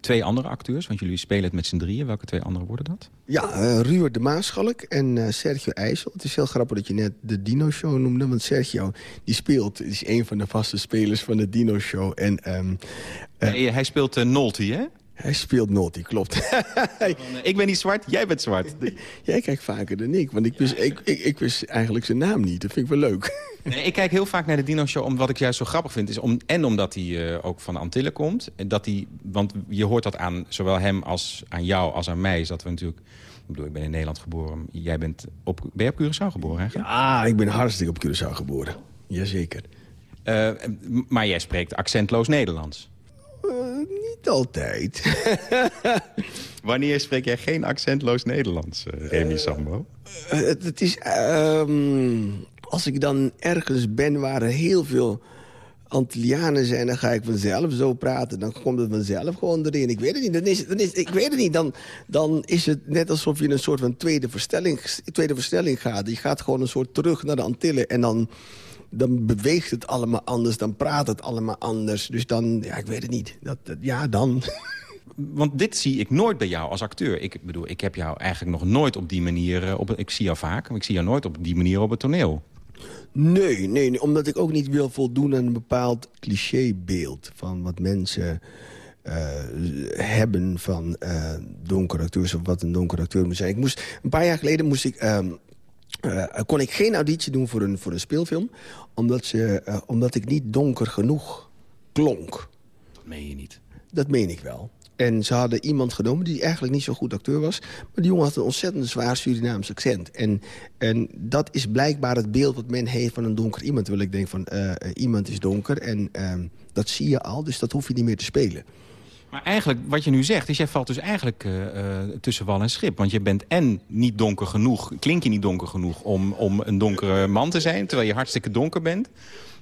Speaker 5: twee andere acteurs, want jullie spelen het met z'n drieën. Welke twee anderen worden dat?
Speaker 9: Ja, uh, Ruud de Maaschalk en uh, Sergio IJssel. Het is heel grappig dat je net de Dino Show noemde. Want Sergio, die speelt, is een van de vaste spelers van de Dino Show. En, um,
Speaker 5: uh, hij speelt uh, Nolte, hè?
Speaker 9: Hij speelt Nolte, klopt.
Speaker 5: ik ben niet zwart, jij bent zwart.
Speaker 9: jij kijkt vaker dan ik, want ik wist, ik, ik, ik wist eigenlijk zijn naam niet. Dat vind ik wel leuk.
Speaker 5: Nee, ik kijk heel vaak naar de Dino Show. Om, wat ik juist zo grappig vind is... Om, en omdat hij uh, ook van de Antillen komt. Dat hij, want je hoort dat aan zowel hem als aan jou als aan mij. Is dat we natuurlijk... Ik bedoel, ik ben in Nederland geboren. Jij bent op, ben je op Curaçao geboren eigenlijk?
Speaker 9: Ja, ik ben hartstikke op Curaçao geboren. Jazeker.
Speaker 5: Uh, maar jij spreekt accentloos Nederlands?
Speaker 9: Uh, niet altijd.
Speaker 5: Wanneer spreek jij geen accentloos Nederlands, uh, Remy Sambo?
Speaker 9: het, het is... Um, als ik dan ergens ben waar er heel veel Antillianen zijn... dan ga ik vanzelf zo praten. Dan komt het vanzelf gewoon erin. Ik weet het niet. Dan is, dan is, ik weet het niet. Dan, dan is het net alsof je in een soort van tweede verstelling, tweede verstelling gaat. Je gaat gewoon een soort terug naar de Antillen. En dan, dan beweegt het allemaal anders. Dan praat het allemaal anders. Dus dan, ja, ik weet het niet. Dat, dat ja, dan...
Speaker 5: Want dit zie ik nooit bij jou als acteur. Ik bedoel, ik heb jou eigenlijk nog nooit op die manier... Op, ik zie jou vaak, maar ik zie jou nooit op die manier op het toneel.
Speaker 9: Nee, nee, nee, omdat ik ook niet wil voldoen aan een bepaald clichébeeld... van wat mensen uh, hebben van uh, donkere acteurs... of wat een donkere acteur moet zijn. Ik moest, een paar jaar geleden moest ik, uh, kon ik geen auditie doen voor een, voor een speelfilm... omdat, ze, omdat ik niet donker genoeg klonk.
Speaker 5: Dat meen je niet.
Speaker 9: Dat meen ik wel. En ze hadden iemand genomen die eigenlijk niet zo goed acteur was. Maar die jongen had een ontzettend zwaar Surinaams accent. En, en dat is blijkbaar het beeld wat men heeft van een donker iemand. Terwijl ik denk van, uh, iemand is donker en uh, dat zie je al. Dus dat hoef je niet meer te spelen.
Speaker 5: Maar eigenlijk, wat je nu zegt, is jij valt dus eigenlijk uh, tussen wal en schip. Want je bent en niet donker genoeg, klink je niet donker genoeg... om, om een donkere man te zijn, terwijl je hartstikke donker bent.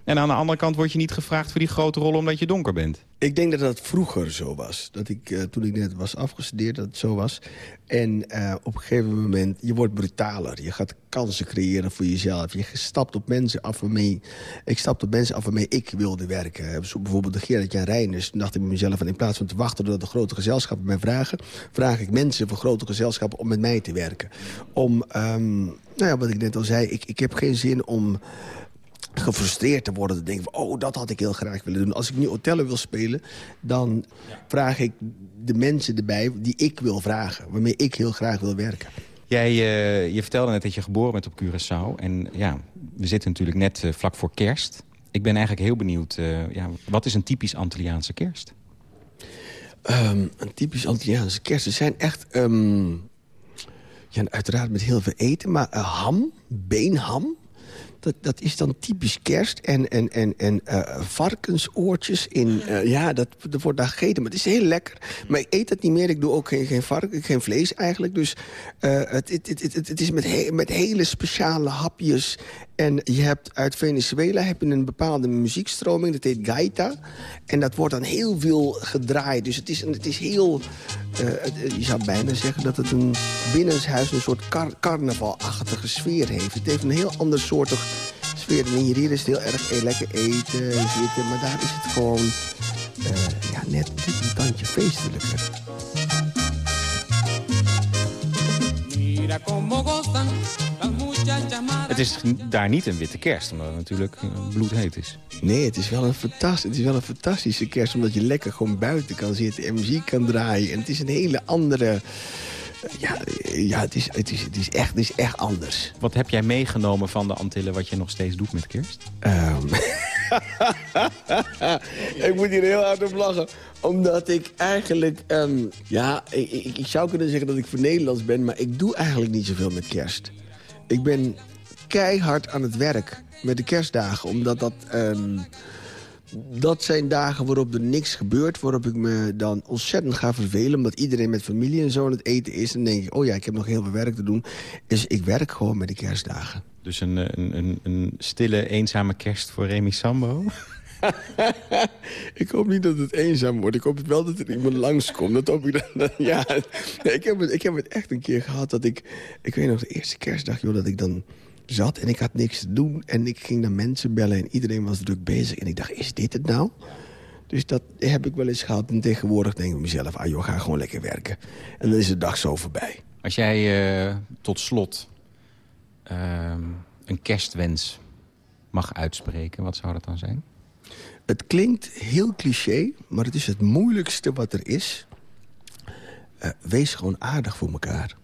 Speaker 5: En aan de andere kant word je niet gevraagd voor die grote rol omdat je donker bent.
Speaker 9: Ik denk dat dat vroeger zo was. Dat ik, uh, toen ik net was afgestudeerd, dat het zo was. En uh, op een gegeven moment, je wordt brutaler. Je gaat kansen creëren voor jezelf. Je stapt op mensen af waarmee... Ik stapte op mensen af waarmee ik wilde werken. Zo bijvoorbeeld de Gerard-Jan Reiners. Toen dacht ik bij mezelf, van, in plaats van te wachten... tot de grote gezelschappen mij vragen... vraag ik mensen van grote gezelschappen om met mij te werken. Om, um, nou ja, wat ik net al zei... ik, ik heb geen zin om gefrustreerd te worden. Te denken van, oh, dat had ik heel graag willen doen. Als ik nu Othello wil spelen, dan vraag ik de mensen erbij die ik wil vragen. Waarmee ik heel graag wil werken.
Speaker 5: Jij, uh, je vertelde net dat je geboren bent op Curaçao. En ja, we zitten natuurlijk net uh, vlak voor kerst. Ik ben eigenlijk heel benieuwd, uh, ja, wat is een typisch Antilliaanse kerst?
Speaker 9: Um, een typisch Antilliaanse kerst? Er zijn echt... Um, ja, uiteraard met heel veel eten, maar ham, beenham dat, dat is dan typisch kerst. En, en, en, en uh, varkensoortjes in... Uh, ja, dat, wordt daar gegeten. Maar het is heel lekker. Maar ik eet dat niet meer. Ik doe ook geen, geen, geen vlees eigenlijk. Dus uh, het, het, het, het, is met, met hele speciale hapjes. En je hebt uit Venezuela heb je een bepaalde muziekstroming. Dat heet gaita. En dat wordt dan heel veel gedraaid. Dus het is, het is heel... je zou bijna zeggen dat het een binnenshuis... een soort car carnavalachtige sfeer heeft. Het heeft een heel ander soortig sfeer. En hier, hier is het heel erg lekker eten, zitten. Maar daar is het gewoon ja, net een tandje feestelijker.
Speaker 5: Het is daar niet een witte kerst, omdat het natuurlijk bloedheet is.
Speaker 9: Nee, het is, wel een fantastisch, het is wel een fantastische kerst... omdat je lekker gewoon buiten kan zitten en muziek kan draaien. En het is een hele andere... Ja, ja het, is, het, is, het, is echt, het is echt anders.
Speaker 5: Wat heb jij meegenomen van de Antillen wat je nog steeds doet met kerst?
Speaker 9: Um... ik moet hier heel hard op lachen. Omdat ik eigenlijk... Um, ja, ik, ik, ik, zou kunnen zeggen dat ik voor Nederlands ben... maar ik doe eigenlijk niet zoveel met kerst. Ik ben keihard aan het werk met de kerstdagen. Omdat dat... Um, dat zijn dagen waarop er niks gebeurt. Waarop ik me dan ontzettend ga vervelen. Omdat iedereen met familie en zo aan het eten is. En dan denk ik, oh ja, ik heb nog heel veel werk te doen. Dus ik werk gewoon met de kerstdagen.
Speaker 5: Dus een, een, een, een stille, eenzame kerst voor Remy Sambo?
Speaker 9: ik hoop niet dat het eenzaam wordt. Ik hoop wel dat er iemand langskomt. Dat hoop ik dan, ja, ik, heb het, ik heb het echt een keer gehad dat ik... Ik weet nog, de eerste kerstdag, joh, dat ik dan zat en ik had niks te doen. En ik ging naar mensen bellen en iedereen was druk bezig. En ik dacht, is dit het nou? Dus dat heb ik wel eens gehad. En tegenwoordig denk ik mezelf, ah joh, ga gewoon lekker werken. En dan is de dag zo voorbij.
Speaker 5: Als jij uh, tot slot uh, een kerstwens mag uitspreken, wat zou dat dan zijn?
Speaker 9: Het klinkt heel cliché, maar het is het moeilijkste wat er is. Uh, wees gewoon aardig voor elkaar.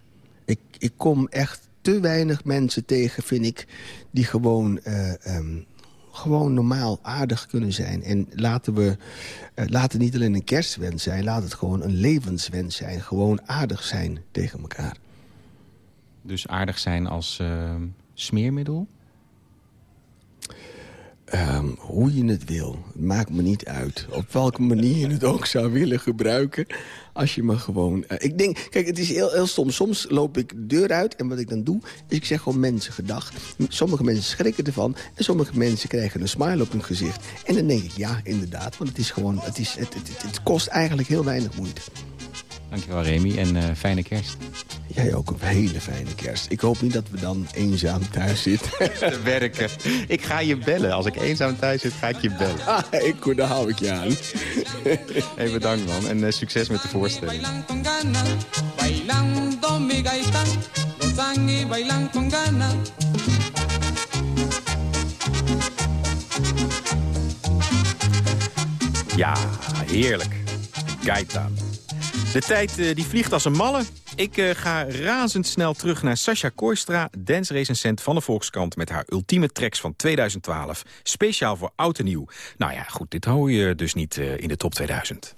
Speaker 9: Ik, ik kom echt te weinig mensen tegen, vind ik... die gewoon, uh, um, gewoon normaal aardig kunnen zijn. En laten we laat het niet alleen een kerstwens zijn... laat het gewoon een levenswens zijn. Gewoon aardig zijn tegen elkaar.
Speaker 5: Dus aardig zijn als smeermiddel?
Speaker 9: Um, hoe je het wil, maakt me niet uit. Op welke manier je het ook zou willen gebruiken. Als je me gewoon... Uh, ik denk, kijk, het is heel, heel stom. Soms loop ik de deur uit en wat ik dan doe... is ik zeg gewoon mensen gedag. Sommige mensen schrikken ervan. En sommige mensen krijgen een smile op hun gezicht. En dan denk ik, ja, inderdaad. Want het, is gewoon, het, is, het, het kost eigenlijk heel weinig moeite.
Speaker 5: Dankjewel, Remy. En uh, fijne kerst.
Speaker 9: Jij ook een hele fijne kerst. Ik hoop niet dat we dan eenzaam thuis zitten.
Speaker 5: Te werken. Ik ga je bellen. Als ik eenzaam thuis zit, ga ik je bellen.
Speaker 9: Ah, ik, daar hou ik je aan.
Speaker 5: hey, bedankt man. En uh, succes met de voorstelling. Ja, heerlijk. Dan. De tijd uh, die vliegt als een malle. Ik uh, ga razendsnel terug naar Sascha Kooistra, dance-recensent van de Volkskrant... met haar ultieme tracks van 2012. Speciaal voor oud en nieuw. Nou ja, goed, dit hou je dus niet uh, in de top 2000.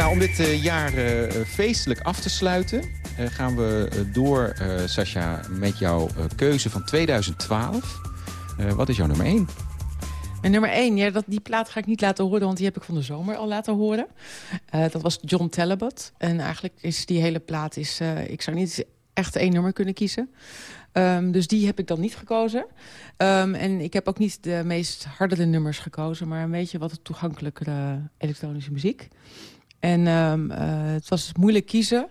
Speaker 5: Nou, om dit uh, jaar uh, feestelijk af te sluiten... Uh, gaan we door, Sascha, met jouw keuze van 2012. wat is jouw nummer 1?
Speaker 10: Mijn nummer 1, ja, dat, die plaat ga ik niet laten horen... want die heb ik van de zomer al laten horen. dat was John Talbot. En eigenlijk is die hele plaat... Is, ik zou niet echt één nummer kunnen kiezen. Um, dus die heb ik dan niet gekozen. Um, en ik heb ook niet de meest harde nummers gekozen... maar een beetje wat toegankelijkere elektronische muziek. En um, uh, het was moeilijk kiezen,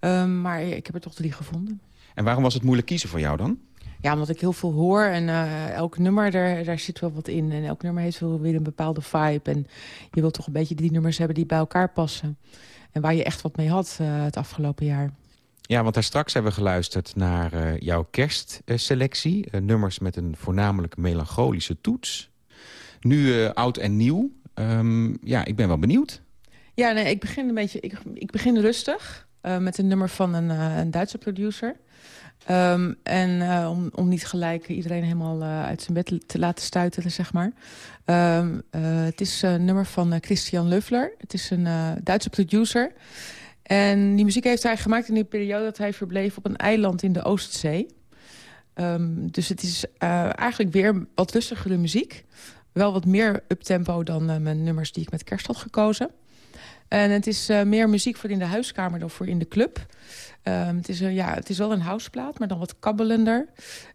Speaker 10: um, maar ik heb er toch drie gevonden.
Speaker 5: En waarom was het moeilijk kiezen voor jou dan?
Speaker 10: Ja, omdat ik heel veel hoor en uh, elk nummer, daar, daar zit wel wat in. En elk nummer heeft wel weer een bepaalde vibe. En je wilt toch een beetje die nummers hebben die bij elkaar passen. En waar je echt wat mee had uh, het afgelopen jaar.
Speaker 5: Ja, want daar straks hebben we geluisterd naar uh, jouw kerstselectie. Uh, nummers met een voornamelijk melancholische toets. Nu uh, oud en nieuw. Um, ja, ik ben wel benieuwd.
Speaker 10: Ja, nee, ik begin een beetje. Ik, ik begin rustig uh, met een nummer van een, uh, een Duitse producer. Um, en uh, om, om niet gelijk iedereen helemaal uit zijn bed te laten stuiteren, zeg maar. Um, het is een nummer van Christian Löffler. Het is een Duitse producer. En die muziek heeft hij gemaakt in de periode dat hij verbleef op een eiland in de Oostzee. Um, dus het is eigenlijk weer wat rustigere muziek. Wel wat meer uptempo dan mijn nummers die ik met kerst had gekozen. En het is uh, meer muziek voor in de huiskamer dan voor in de club. Um, het, is, uh, ja, het is wel een houseplaat, maar dan wat kabbelender.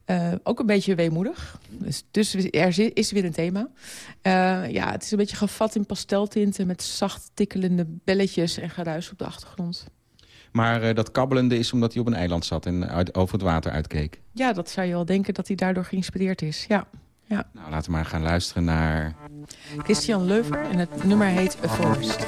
Speaker 10: Uh, ook een beetje weemoedig. Dus, dus er is weer een thema. ja, het is een beetje gevat in pasteltinten... met zacht tikkelende belletjes en geruis op de achtergrond.
Speaker 5: Maar dat kabbelende is omdat hij op een eiland zat en uit, over het water uitkeek?
Speaker 10: Ja, dat zou je wel denken dat hij daardoor geïnspireerd is, ja. Ja.
Speaker 5: Nou, laten we maar gaan luisteren naar...
Speaker 10: Christian Leuver en het nummer heet A Forest.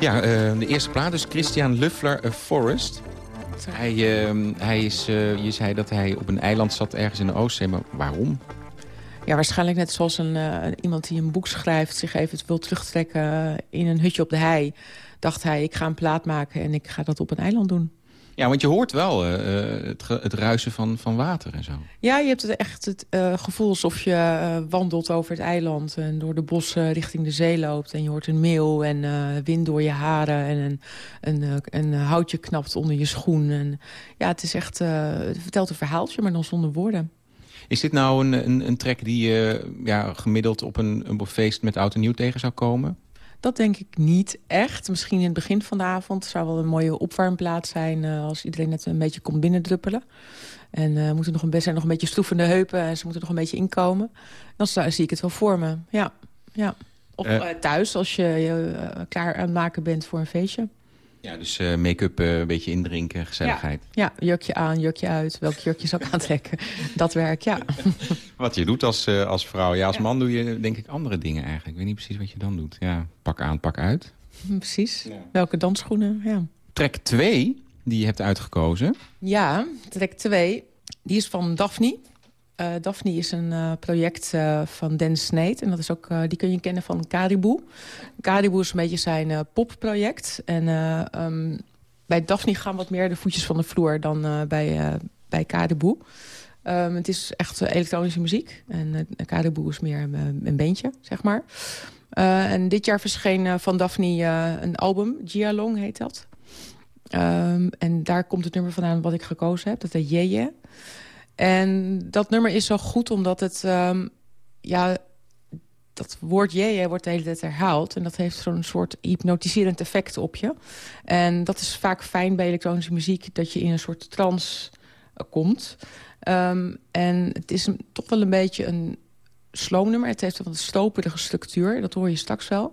Speaker 5: Ja, uh, de eerste plaat is Christian Luffler, A Forest. Hij, uh, hij is, uh, je zei dat hij op een eiland zat ergens in de Oostzee, maar waarom?
Speaker 10: Ja, waarschijnlijk net zoals een, uh, iemand die een boek schrijft... zich even wil terugtrekken in een hutje op de hei... dacht hij, ik ga een plaat maken en ik ga dat op een eiland doen.
Speaker 5: Ja, want je hoort wel uh, het, het, ruisen van, van water en zo.
Speaker 10: Ja, je hebt het echt het uh, gevoel alsof je uh, wandelt over het eiland... en door de bossen richting de zee loopt. En je hoort een meeuw en wind door je haren... en een, een, een, houtje knapt onder je schoen. En, ja, het is echt... het vertelt een verhaaltje, maar dan zonder woorden.
Speaker 5: Is dit nou een, een, een track die je ja, gemiddeld op een, een feest met oud en nieuw tegen zou komen?
Speaker 10: Dat denk ik niet echt. Misschien in het begin van de avond zou wel een mooie opwarmplaats zijn... Uh, als iedereen net een beetje komt binnendruppelen. En uh, moeten nog een, zijn nog een beetje stoefende heupen en ze moeten nog een beetje inkomen. Dan zie ik het wel voor me, ja. ja. Of uh, thuis, als je je klaar aan het maken bent voor een feestje.
Speaker 5: Ja, dus uh, make-up uh, een beetje indrinken, gezelligheid.
Speaker 10: Ja, ja, jurkje aan, jurkje uit. Welk jurkje zou ik aantrekken? Dat werk, ja.
Speaker 5: wat je doet als, uh, als vrouw. Ja, als ja. man doe je denk ik andere dingen eigenlijk. Ik weet niet precies wat je dan doet. Ja, pak aan, pak uit.
Speaker 10: Precies. Ja. Welke dansschoenen, ja.
Speaker 5: Track 2, die je hebt uitgekozen.
Speaker 10: Ja, track 2, die is van Daphne. Uh, Daphne is een uh, project uh, van Dan Sneed. En dat is ook, die kun je kennen van Caribou. Caribou is een beetje zijn popproject. En um, bij Daphne gaan wat meer de voetjes van de vloer dan bij, bij Caribou. Um, het is echt elektronische muziek. En Caribou is meer een, een beentje, zeg maar. en dit jaar verscheen van Daphne een album. Gialong heet dat. Um, en daar komt het nummer vandaan wat ik gekozen heb. Dat heet Jeje. En dat nummer is zo goed omdat het... Um, ja, dat woord jeje wordt de hele tijd herhaald. En dat heeft zo'n soort hypnotiserend effect op je. En dat is vaak fijn bij elektronische muziek... dat je in een soort trance uh, komt. Um, en het is toch wel een beetje een slow nummer. Het heeft een stroperige structuur. Dat hoor je straks wel.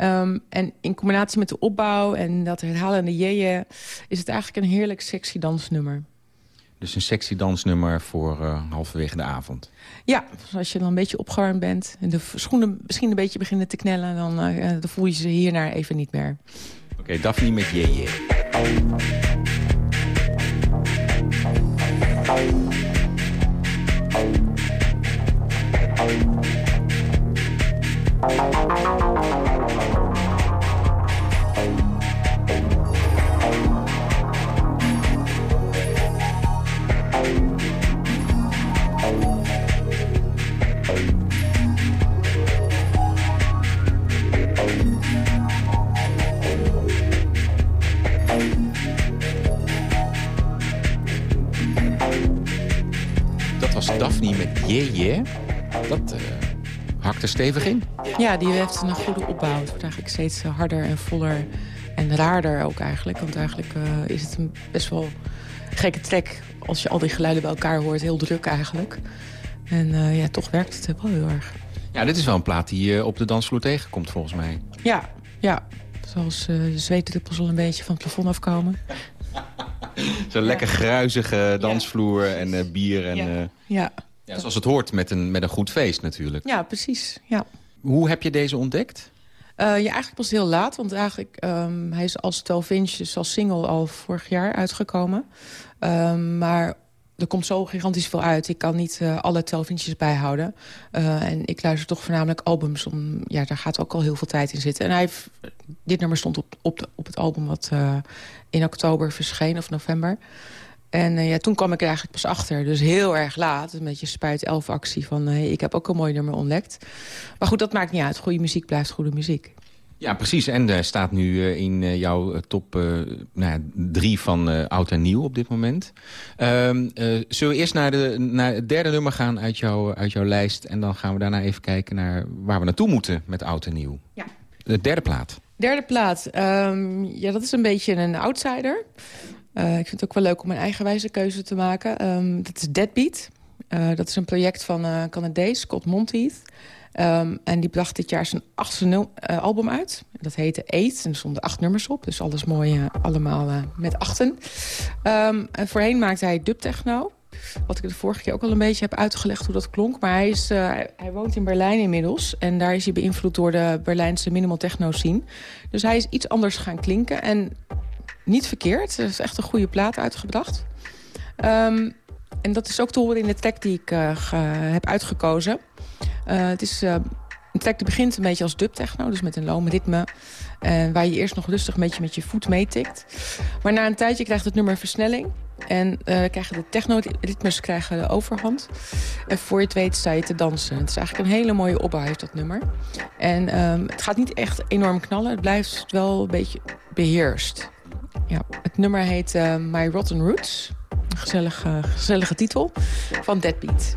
Speaker 10: Um, en in combinatie met de opbouw en dat herhalende jeje... is het eigenlijk een heerlijk sexy dansnummer.
Speaker 5: Dus een sexy dansnummer voor uh, halverwege de avond.
Speaker 10: Ja, dus als je dan een beetje opgewarmd bent... en de schoenen misschien een beetje beginnen te knellen... dan, uh, dan voel je ze hiernaar even niet meer.
Speaker 5: Oké, okay, Daphne met. Daphne hakt er stevig in.
Speaker 10: Ja, die heeft een goede opbouw. Het wordt eigenlijk steeds harder en voller en raarder ook eigenlijk. Want eigenlijk uh, is het een best wel gekke trek als je al die geluiden bij elkaar hoort. Heel druk eigenlijk. En uh, ja, toch werkt het wel heel erg.
Speaker 5: Ja, dit is wel een plaat die je op de dansvloer tegenkomt volgens mij.
Speaker 10: Ja, ja. Zoals uh, de zweetdruppels al een beetje van het plafond afkomen.
Speaker 5: Zo'n ja. lekker gruizige dansvloer en uh, bier. En,
Speaker 10: ja. Ja.
Speaker 5: Ja. Zoals het hoort met een, met een goed feest natuurlijk.
Speaker 10: Ja, precies. Ja.
Speaker 5: Hoe heb je deze ontdekt?
Speaker 10: Uh, ja, eigenlijk pas heel laat. Want eigenlijk, um, hij is als 12 inch, dus als single al vorig jaar uitgekomen. Um, maar er komt zo gigantisch veel uit. Ik kan niet uh, alle 12 inches bijhouden. Uh, en ik luister toch voornamelijk albums. Om, ja, daar gaat ook al heel veel tijd in zitten. En hij heeft, dit nummer stond op, op, de, op het album wat in oktober verscheen, of november. En ja, toen kwam ik er eigenlijk pas achter. Dus heel erg laat. Een beetje spuit elf actie van... Hey, ik heb ook een mooi nummer ontdekt. Maar goed, dat maakt niet uit. Goede muziek blijft goede muziek.
Speaker 5: Ja, precies. En uh, staat nu uh, in uh, jouw top nou, drie van oud en nieuw op dit moment. Ehm, zullen we eerst naar, de, naar het derde nummer gaan uit, jou, uit jouw lijst... en dan gaan we daarna even kijken naar waar we naartoe moeten met oud en nieuw.
Speaker 10: Ja.
Speaker 5: De derde plaat.
Speaker 10: Derde plaat. Um, ja, dat is een beetje een outsider. Ik vind het ook wel leuk om een eigenwijze keuze te maken. Um, dat is Deadbeat. dat is een project van uh, Canadees, Scott Monteith... Um, en die bracht dit jaar zijn achtste album uit. Dat heette Eight. En er stonden acht nummers op. Dus alles mooi allemaal met achten. Um, en voorheen maakte hij dubtechno. Wat ik de vorige keer ook al een beetje heb uitgelegd hoe dat klonk. Maar hij, is, hij woont in Berlijn inmiddels. En daar is hij beïnvloed door de Berlijnse minimal techno scene. Dus hij is iets anders gaan klinken. En niet verkeerd. Er is echt een goede plaat uitgebracht. Um, En dat is ook te horen in de track die ik ge, heb uitgekozen. Uh, het is uh, een track die begint een beetje als dubtechno, dus met een loom ritme. waar je eerst nog rustig een beetje met je voet meetikt. Maar na een tijdje krijgt het nummer versnelling. En krijgen de techno-ritmes krijgen de overhand. En voor je het weet sta je te dansen. Het is eigenlijk een hele mooie opbouw heeft dat nummer. En um, het gaat niet echt enorm knallen. Het blijft wel een beetje beheerst. Ja, het nummer heet uh, My Rotten Roots. Een gezellige, gezellige titel van Deadbeat.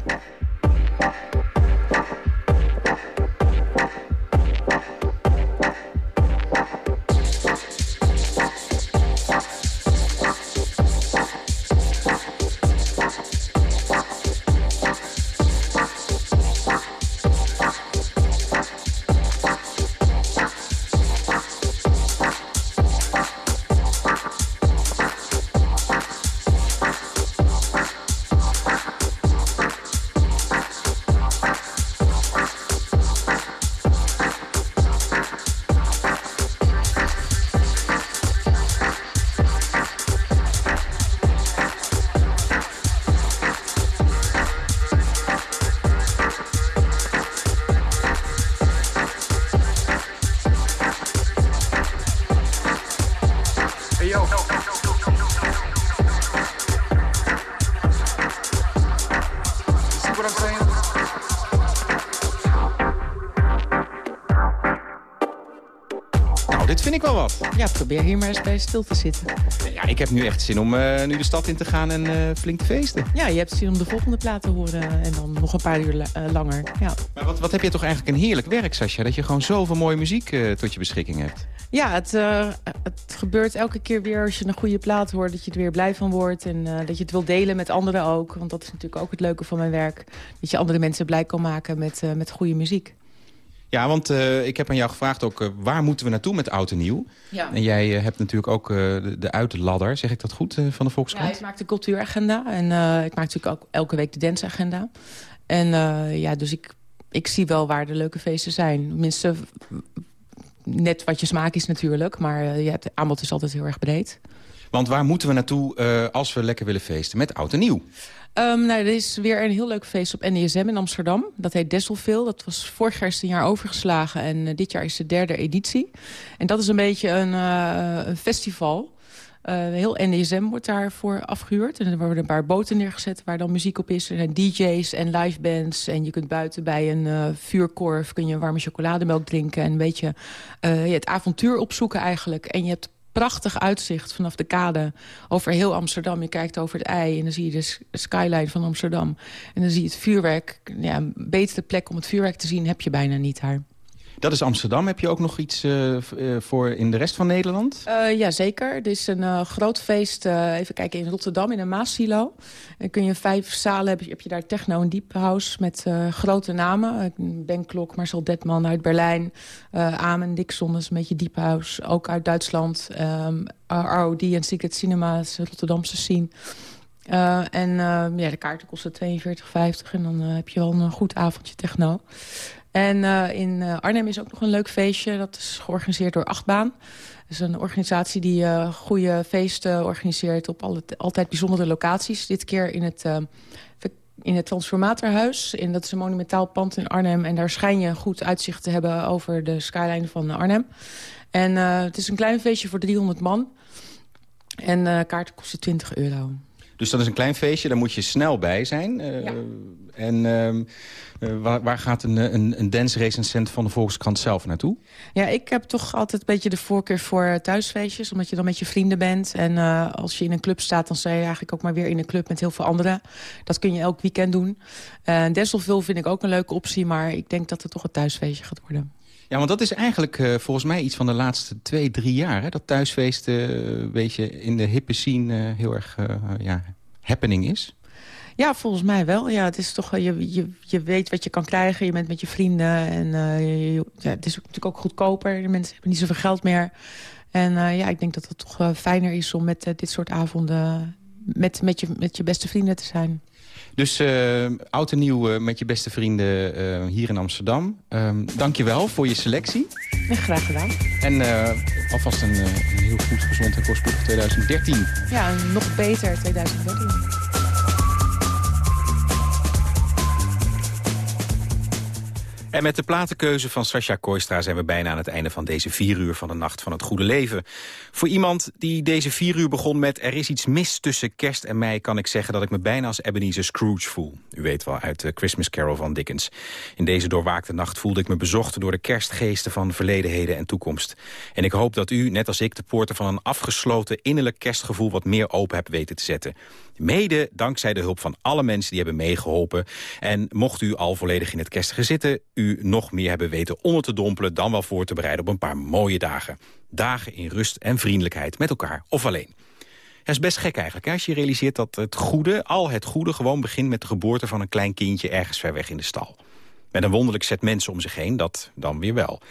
Speaker 10: Ja, probeer hier maar eens bij stil te zitten.
Speaker 5: Ja, ik heb nu echt zin om uh, nu de stad in te gaan en uh, flink te feesten.
Speaker 10: Ja, je hebt zin om de volgende plaat te horen en dan nog een paar uur uh, langer. Ja.
Speaker 5: Maar wat, wat heb je toch eigenlijk een heerlijk werk, Sascha? Dat je gewoon zoveel mooie muziek tot je beschikking hebt.
Speaker 10: Ja, het, het gebeurt elke keer weer als je een goede plaat hoort... dat je er weer blij van wordt en dat je het wil delen met anderen ook. Want dat is natuurlijk ook het leuke van mijn werk. Dat je andere mensen blij kan maken met, met goede muziek.
Speaker 5: Ja, want uh, ik heb aan jou gevraagd ook, uh, waar moeten we naartoe met oud en nieuw? Ja. En jij uh, hebt natuurlijk ook de, de uitladder, zeg ik dat goed, van de Volkskrant?
Speaker 10: Ja, ik maak de cultuuragenda en ik maak natuurlijk ook elke week de danceagenda. En ja, dus ik, ik zie wel waar de leuke feesten zijn. Tenminste, net wat je smaak is natuurlijk, maar ja, het aanbod is altijd heel erg breed.
Speaker 5: Want waar moeten we naartoe als we lekker willen feesten met oud en nieuw?
Speaker 10: Um, nou, er is weer een heel leuk feest op NDSM in Amsterdam. Dat heet Desselville. Dat was vorig jaar is een jaar overgeslagen. En uh, dit jaar is de derde editie. En dat is een beetje een, uh, een festival. Uh, heel NDSM wordt daarvoor afgehuurd. En er worden een paar boten neergezet waar dan muziek op is. Er zijn DJ's en live bands. En je kunt buiten bij een vuurkorf kun je warme chocolademelk drinken. En een beetje het avontuur opzoeken eigenlijk. En je hebt prachtig uitzicht vanaf de kade over heel Amsterdam. Je kijkt over het ei en dan zie je de skyline van Amsterdam. En dan zie je het vuurwerk. Ja, een betere plek om het vuurwerk te zien heb je bijna niet daar.
Speaker 5: Dat is Amsterdam. Heb je ook nog iets uh, voor in de rest van Nederland?
Speaker 10: Uh, ja, zeker. Er is een groot feest, even kijken, in Rotterdam in een Maassilo. Dan kun je vijf zalen hebben. Heb je daar techno en deep house met grote namen. Ben Klok, Marcel Detman uit Berlijn. Amen Dixon, is een beetje deep house. Ook uit Duitsland. Um, ehm, ROD en Secret Cinema's, Rotterdamse scene. En uh, ja, de kaarten kosten 42,50 en dan heb je wel een goed avondje techno. En uh, in uh, Arnhem is ook nog een leuk feestje. Dat is georganiseerd door Achtbaan. Dat is een organisatie die uh, goede feesten organiseert... op alle, altijd bijzondere locaties. Dit keer in het, in het Transformatorhuis. En dat is een monumentaal pand in Arnhem. En daar schijn je goed uitzicht te hebben over de skyline van Arnhem. En het is een klein feestje voor 300 man. En kaarten kosten 20 euro.
Speaker 5: Dus dat is een klein feestje, daar moet je snel bij zijn. Uh, ja. En uh, waar, waar, gaat een, een, een dance-recensent van de Volkskrant zelf naartoe?
Speaker 10: Ja, ik heb toch altijd een beetje de voorkeur voor thuisfeestjes. Omdat je dan met je vrienden bent. En uh, als je in een club staat, dan sta je eigenlijk ook maar weer in een club met heel veel anderen. Dat kun je elk weekend doen. Uh, Desselville vind ik ook een leuke optie. Maar ik denk dat het toch een thuisfeestje gaat worden.
Speaker 5: Ja, want dat is eigenlijk uh, volgens mij iets van de laatste twee, drie jaar. Hè? Dat thuisfeesten uh, weet je, in de hippe scene uh, heel erg ja, happening is.
Speaker 10: Ja, volgens mij wel. Ja, het is toch, je, je, je weet wat je kan krijgen. Je bent met je vrienden. En ja, het is natuurlijk ook goedkoper. De mensen hebben niet zoveel geld meer. En ja, ik denk dat het toch fijner is om met dit soort avonden... Met, met, je, met je beste vrienden te zijn.
Speaker 5: Dus uh, oud en nieuw uh, met je beste vrienden uh, hier in Amsterdam. Dank je wel voor je selectie.
Speaker 10: Ja, graag gedaan.
Speaker 5: En alvast een, een, heel goed, gezond en voorspoedig 2013.
Speaker 10: Ja, nog beter 2013.
Speaker 5: En met de platenkeuze van Sascha Koistra zijn we bijna aan het einde van deze vier uur van de Nacht van het Goede Leven. Voor iemand die deze vier uur begon met er is iets mis tussen kerst en mei... kan ik zeggen dat ik me bijna als Ebenezer Scrooge voel. U weet wel, uit de Christmas Carol van Dickens. In deze doorwaakte nacht voelde ik me bezocht door de kerstgeesten van verleden, heden en toekomst. En ik hoop dat u, net als ik, de poorten van een afgesloten innerlijk kerstgevoel... wat meer open hebt weten te zetten. Mede dankzij de hulp van alle mensen die hebben meegeholpen. En mocht u al volledig in het kerstige zitten... nog meer hebben weten onder te dompelen... dan wel voor te bereiden op een paar mooie dagen. Dagen in rust en vriendelijkheid met elkaar of alleen. Het is best gek eigenlijk, als je realiseert dat het goede, al het goede... gewoon begint met de geboorte van een klein kindje ergens ver weg in de stal. Met een wonderlijk set mensen om zich heen, dat dan weer wel.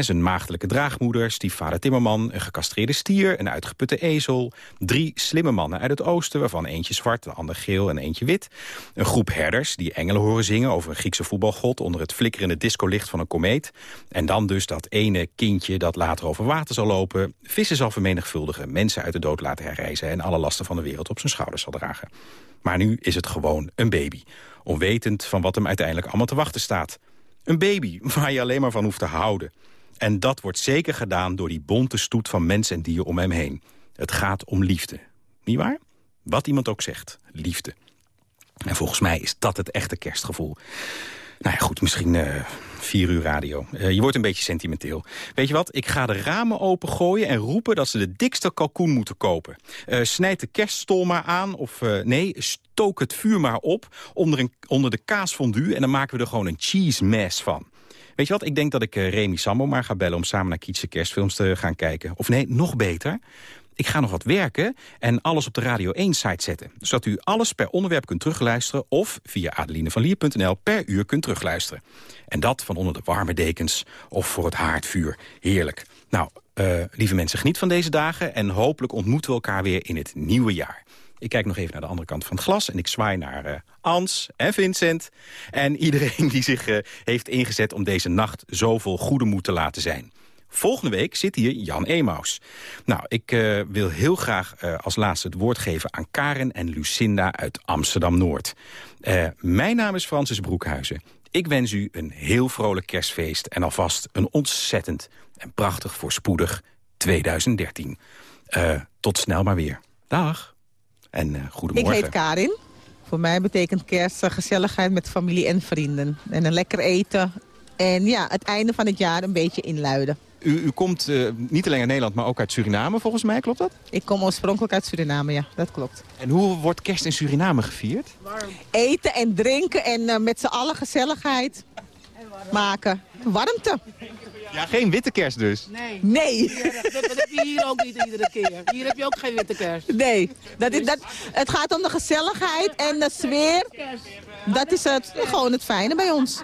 Speaker 5: Zijn maagdelijke draagmoeder, stiefvader Timmerman... een gecastreerde stier, een uitgeputte ezel... drie slimme mannen uit het oosten, waarvan eentje zwart... de ander geel en eentje wit. Een groep herders die engelen horen zingen... over een Griekse voetbalgod onder het flikkerende discolicht van een komeet. En dan dus dat ene kindje dat later over water zal lopen... vissen zal vermenigvuldigen, mensen uit de dood laten herreizen... en alle lasten van de wereld op zijn schouders zal dragen. Maar nu is het gewoon een baby onwetend van wat hem uiteindelijk allemaal te wachten staat. Een baby waar je alleen maar van hoeft te houden. En dat wordt zeker gedaan door die bonte stoet van mens en dier om hem heen. Het gaat om liefde. Niet waar? Wat iemand ook zegt, liefde. En volgens mij is dat het echte kerstgevoel. Nou ja, goed, misschien uh, vier uur radio. Uh, je wordt een beetje sentimenteel. Weet je wat? Ik ga de ramen opengooien en roepen dat ze de dikste kalkoen moeten kopen. Uh, snijd de kerststol maar aan, of nee, stook het vuur maar op onder, een, onder de kaasfondue... en dan maken we er gewoon een cheese mess van. Weet je wat? Ik denk dat ik Remy Sambo maar ga bellen... om samen naar Kietse kerstfilms te gaan kijken. Of nee, nog beter ik ga nog wat werken en alles op de Radio 1-site zetten. Zodat u alles per onderwerp kunt terugluisteren... of via adelinevanlier.nl per uur kunt terugluisteren. En dat van onder de warme dekens of voor het haardvuur. Heerlijk. Nou, uh, lieve mensen, geniet van deze dagen... en hopelijk ontmoeten we elkaar weer in het nieuwe jaar. Ik kijk nog even naar de andere kant van het glas... en ik zwaai naar uh, Ans en Vincent... en iedereen die zich uh, heeft ingezet om deze nacht zoveel goede moed te laten zijn. Volgende week zit hier Jan Emaus. Nou, ik uh, wil heel graag uh, als laatste het woord geven aan Karen en Lucinda uit Amsterdam-Noord. Uh, mijn naam is Francis Broekhuizen. Ik wens u een heel vrolijk kerstfeest en alvast een ontzettend en prachtig voorspoedig 2013. tot snel maar weer. Dag. En goedemorgen.
Speaker 11: Ik heet Karin. Voor mij betekent kerst gezelligheid met familie en vrienden. En een lekker eten. En ja, het einde van het jaar een beetje inluiden.
Speaker 5: U, u komt uh, niet alleen uit Nederland, maar ook uit Suriname volgens mij, klopt dat?
Speaker 11: Ik kom oorspronkelijk uit Suriname, ja, dat klopt.
Speaker 5: En hoe wordt kerst in Suriname gevierd?
Speaker 11: Warm. Eten en drinken en uh, met z'n allen gezelligheid maken. Warmte.
Speaker 5: Ja, geen witte kerst dus?
Speaker 11: Nee. Nee.
Speaker 12: dat, dat, heb je hier ook niet iedere keer. Hier heb je ook geen witte kerst.
Speaker 11: Nee. Dat is, dat, het gaat om de gezelligheid en de sfeer. Dat is het, gewoon het fijne bij ons.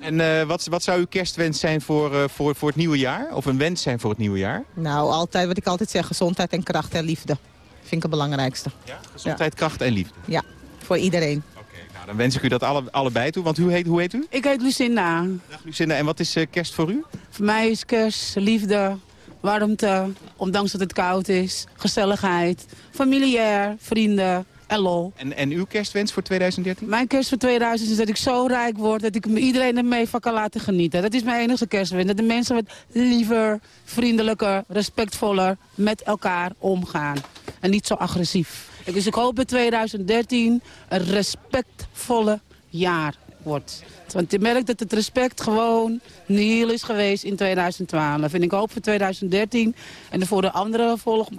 Speaker 5: En uh, wat, wat zou uw kerstwens zijn voor, uh, voor, voor het nieuwe jaar? Of een wens zijn voor het nieuwe jaar?
Speaker 11: Nou, altijd wat ik altijd zeg, gezondheid en kracht en liefde. Vind ik het belangrijkste.
Speaker 5: Ja, gezondheid, ja. kracht en liefde?
Speaker 11: Ja, voor iedereen.
Speaker 5: Oké, okay, nou dan wens ik u dat alle, allebei toe. Want hoe heet, hoe heet u?
Speaker 12: Ik heet Lucinda.
Speaker 5: Dag Lucinda, en wat is uh, kerst voor u?
Speaker 12: Voor mij is kerst liefde, warmte, ondanks dat het koud is, gezelligheid, familiair, vrienden, en lol.
Speaker 5: En, en uw kerstwens voor 2013?
Speaker 12: Mijn kerst voor 2000 is dat ik zo rijk word dat ik iedereen ermee van kan laten genieten. Dat is mijn enige kerstwens. Dat de mensen wat liever, vriendelijker, respectvoller met elkaar omgaan. En niet zo agressief. Dus ik hoop in 2013 een respectvolle jaar wordt. Want je merkt dat het respect gewoon nihil is geweest in 2012. En ik hoop voor 2013 en voor de andere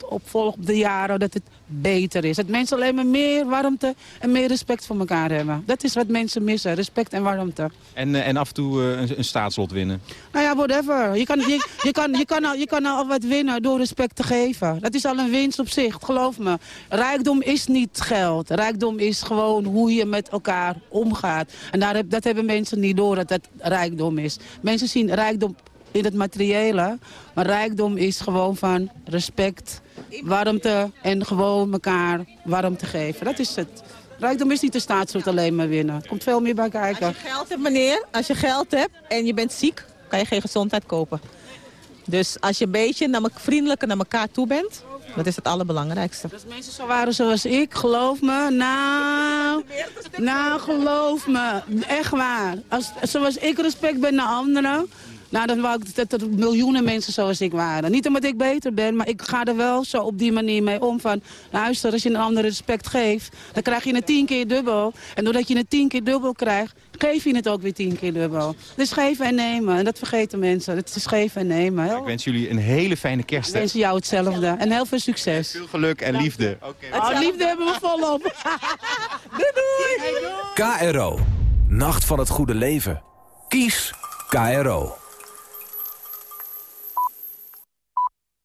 Speaker 12: opvolgende jaren dat het beter is. Dat mensen alleen maar meer warmte en meer respect voor elkaar hebben. Dat is wat mensen missen, respect en warmte.
Speaker 5: En, uh, en af en toe uh, een, een staatslot winnen?
Speaker 12: Nou ja, whatever. Je kan, je, je, kan, je, kan al, je kan al wat winnen door respect te geven. Dat is al een winst op zich, geloof me. Rijkdom is niet geld. Rijkdom is gewoon hoe je met elkaar omgaat. En daar dat hebben mensen niet door, dat dat rijkdom is. Mensen zien rijkdom in het materiële. Maar rijkdom is gewoon van respect, warmte en gewoon elkaar warmte geven. Dat is het. Rijkdom is niet de staatsroet alleen maar winnen. Er komt veel meer bij kijken.
Speaker 11: Als je geld hebt, meneer, als je geld hebt en je bent ziek, kan je geen gezondheid kopen. Dus als je een beetje naar vriendelijker naar elkaar toe bent, Dat is het allerbelangrijkste.
Speaker 12: Als mensen zo waren zoals ik, geloof me, nou, nou geloof me, echt waar. Als, zoals ik respect ben naar anderen, nou dan wou ik dat er miljoenen mensen zoals ik waren. Niet omdat ik beter ben, maar ik ga er wel zo op die manier mee om van, luister, als je een ander respect geeft, dan krijg je het tien keer dubbel. En doordat je het tien keer dubbel krijgt, geef je het ook weer tien keer dubbel. Dus geven en nemen, en dat vergeten mensen. Het is geven en nemen.
Speaker 5: Ik wens jullie een hele fijne kerst.
Speaker 12: Ik wens jou hetzelfde en heel veel succes.
Speaker 5: Veel geluk en liefde.
Speaker 12: Oh, liefde hebben we volop. doei doei.
Speaker 13: KRO. Nacht van het goede leven. Kies KRO.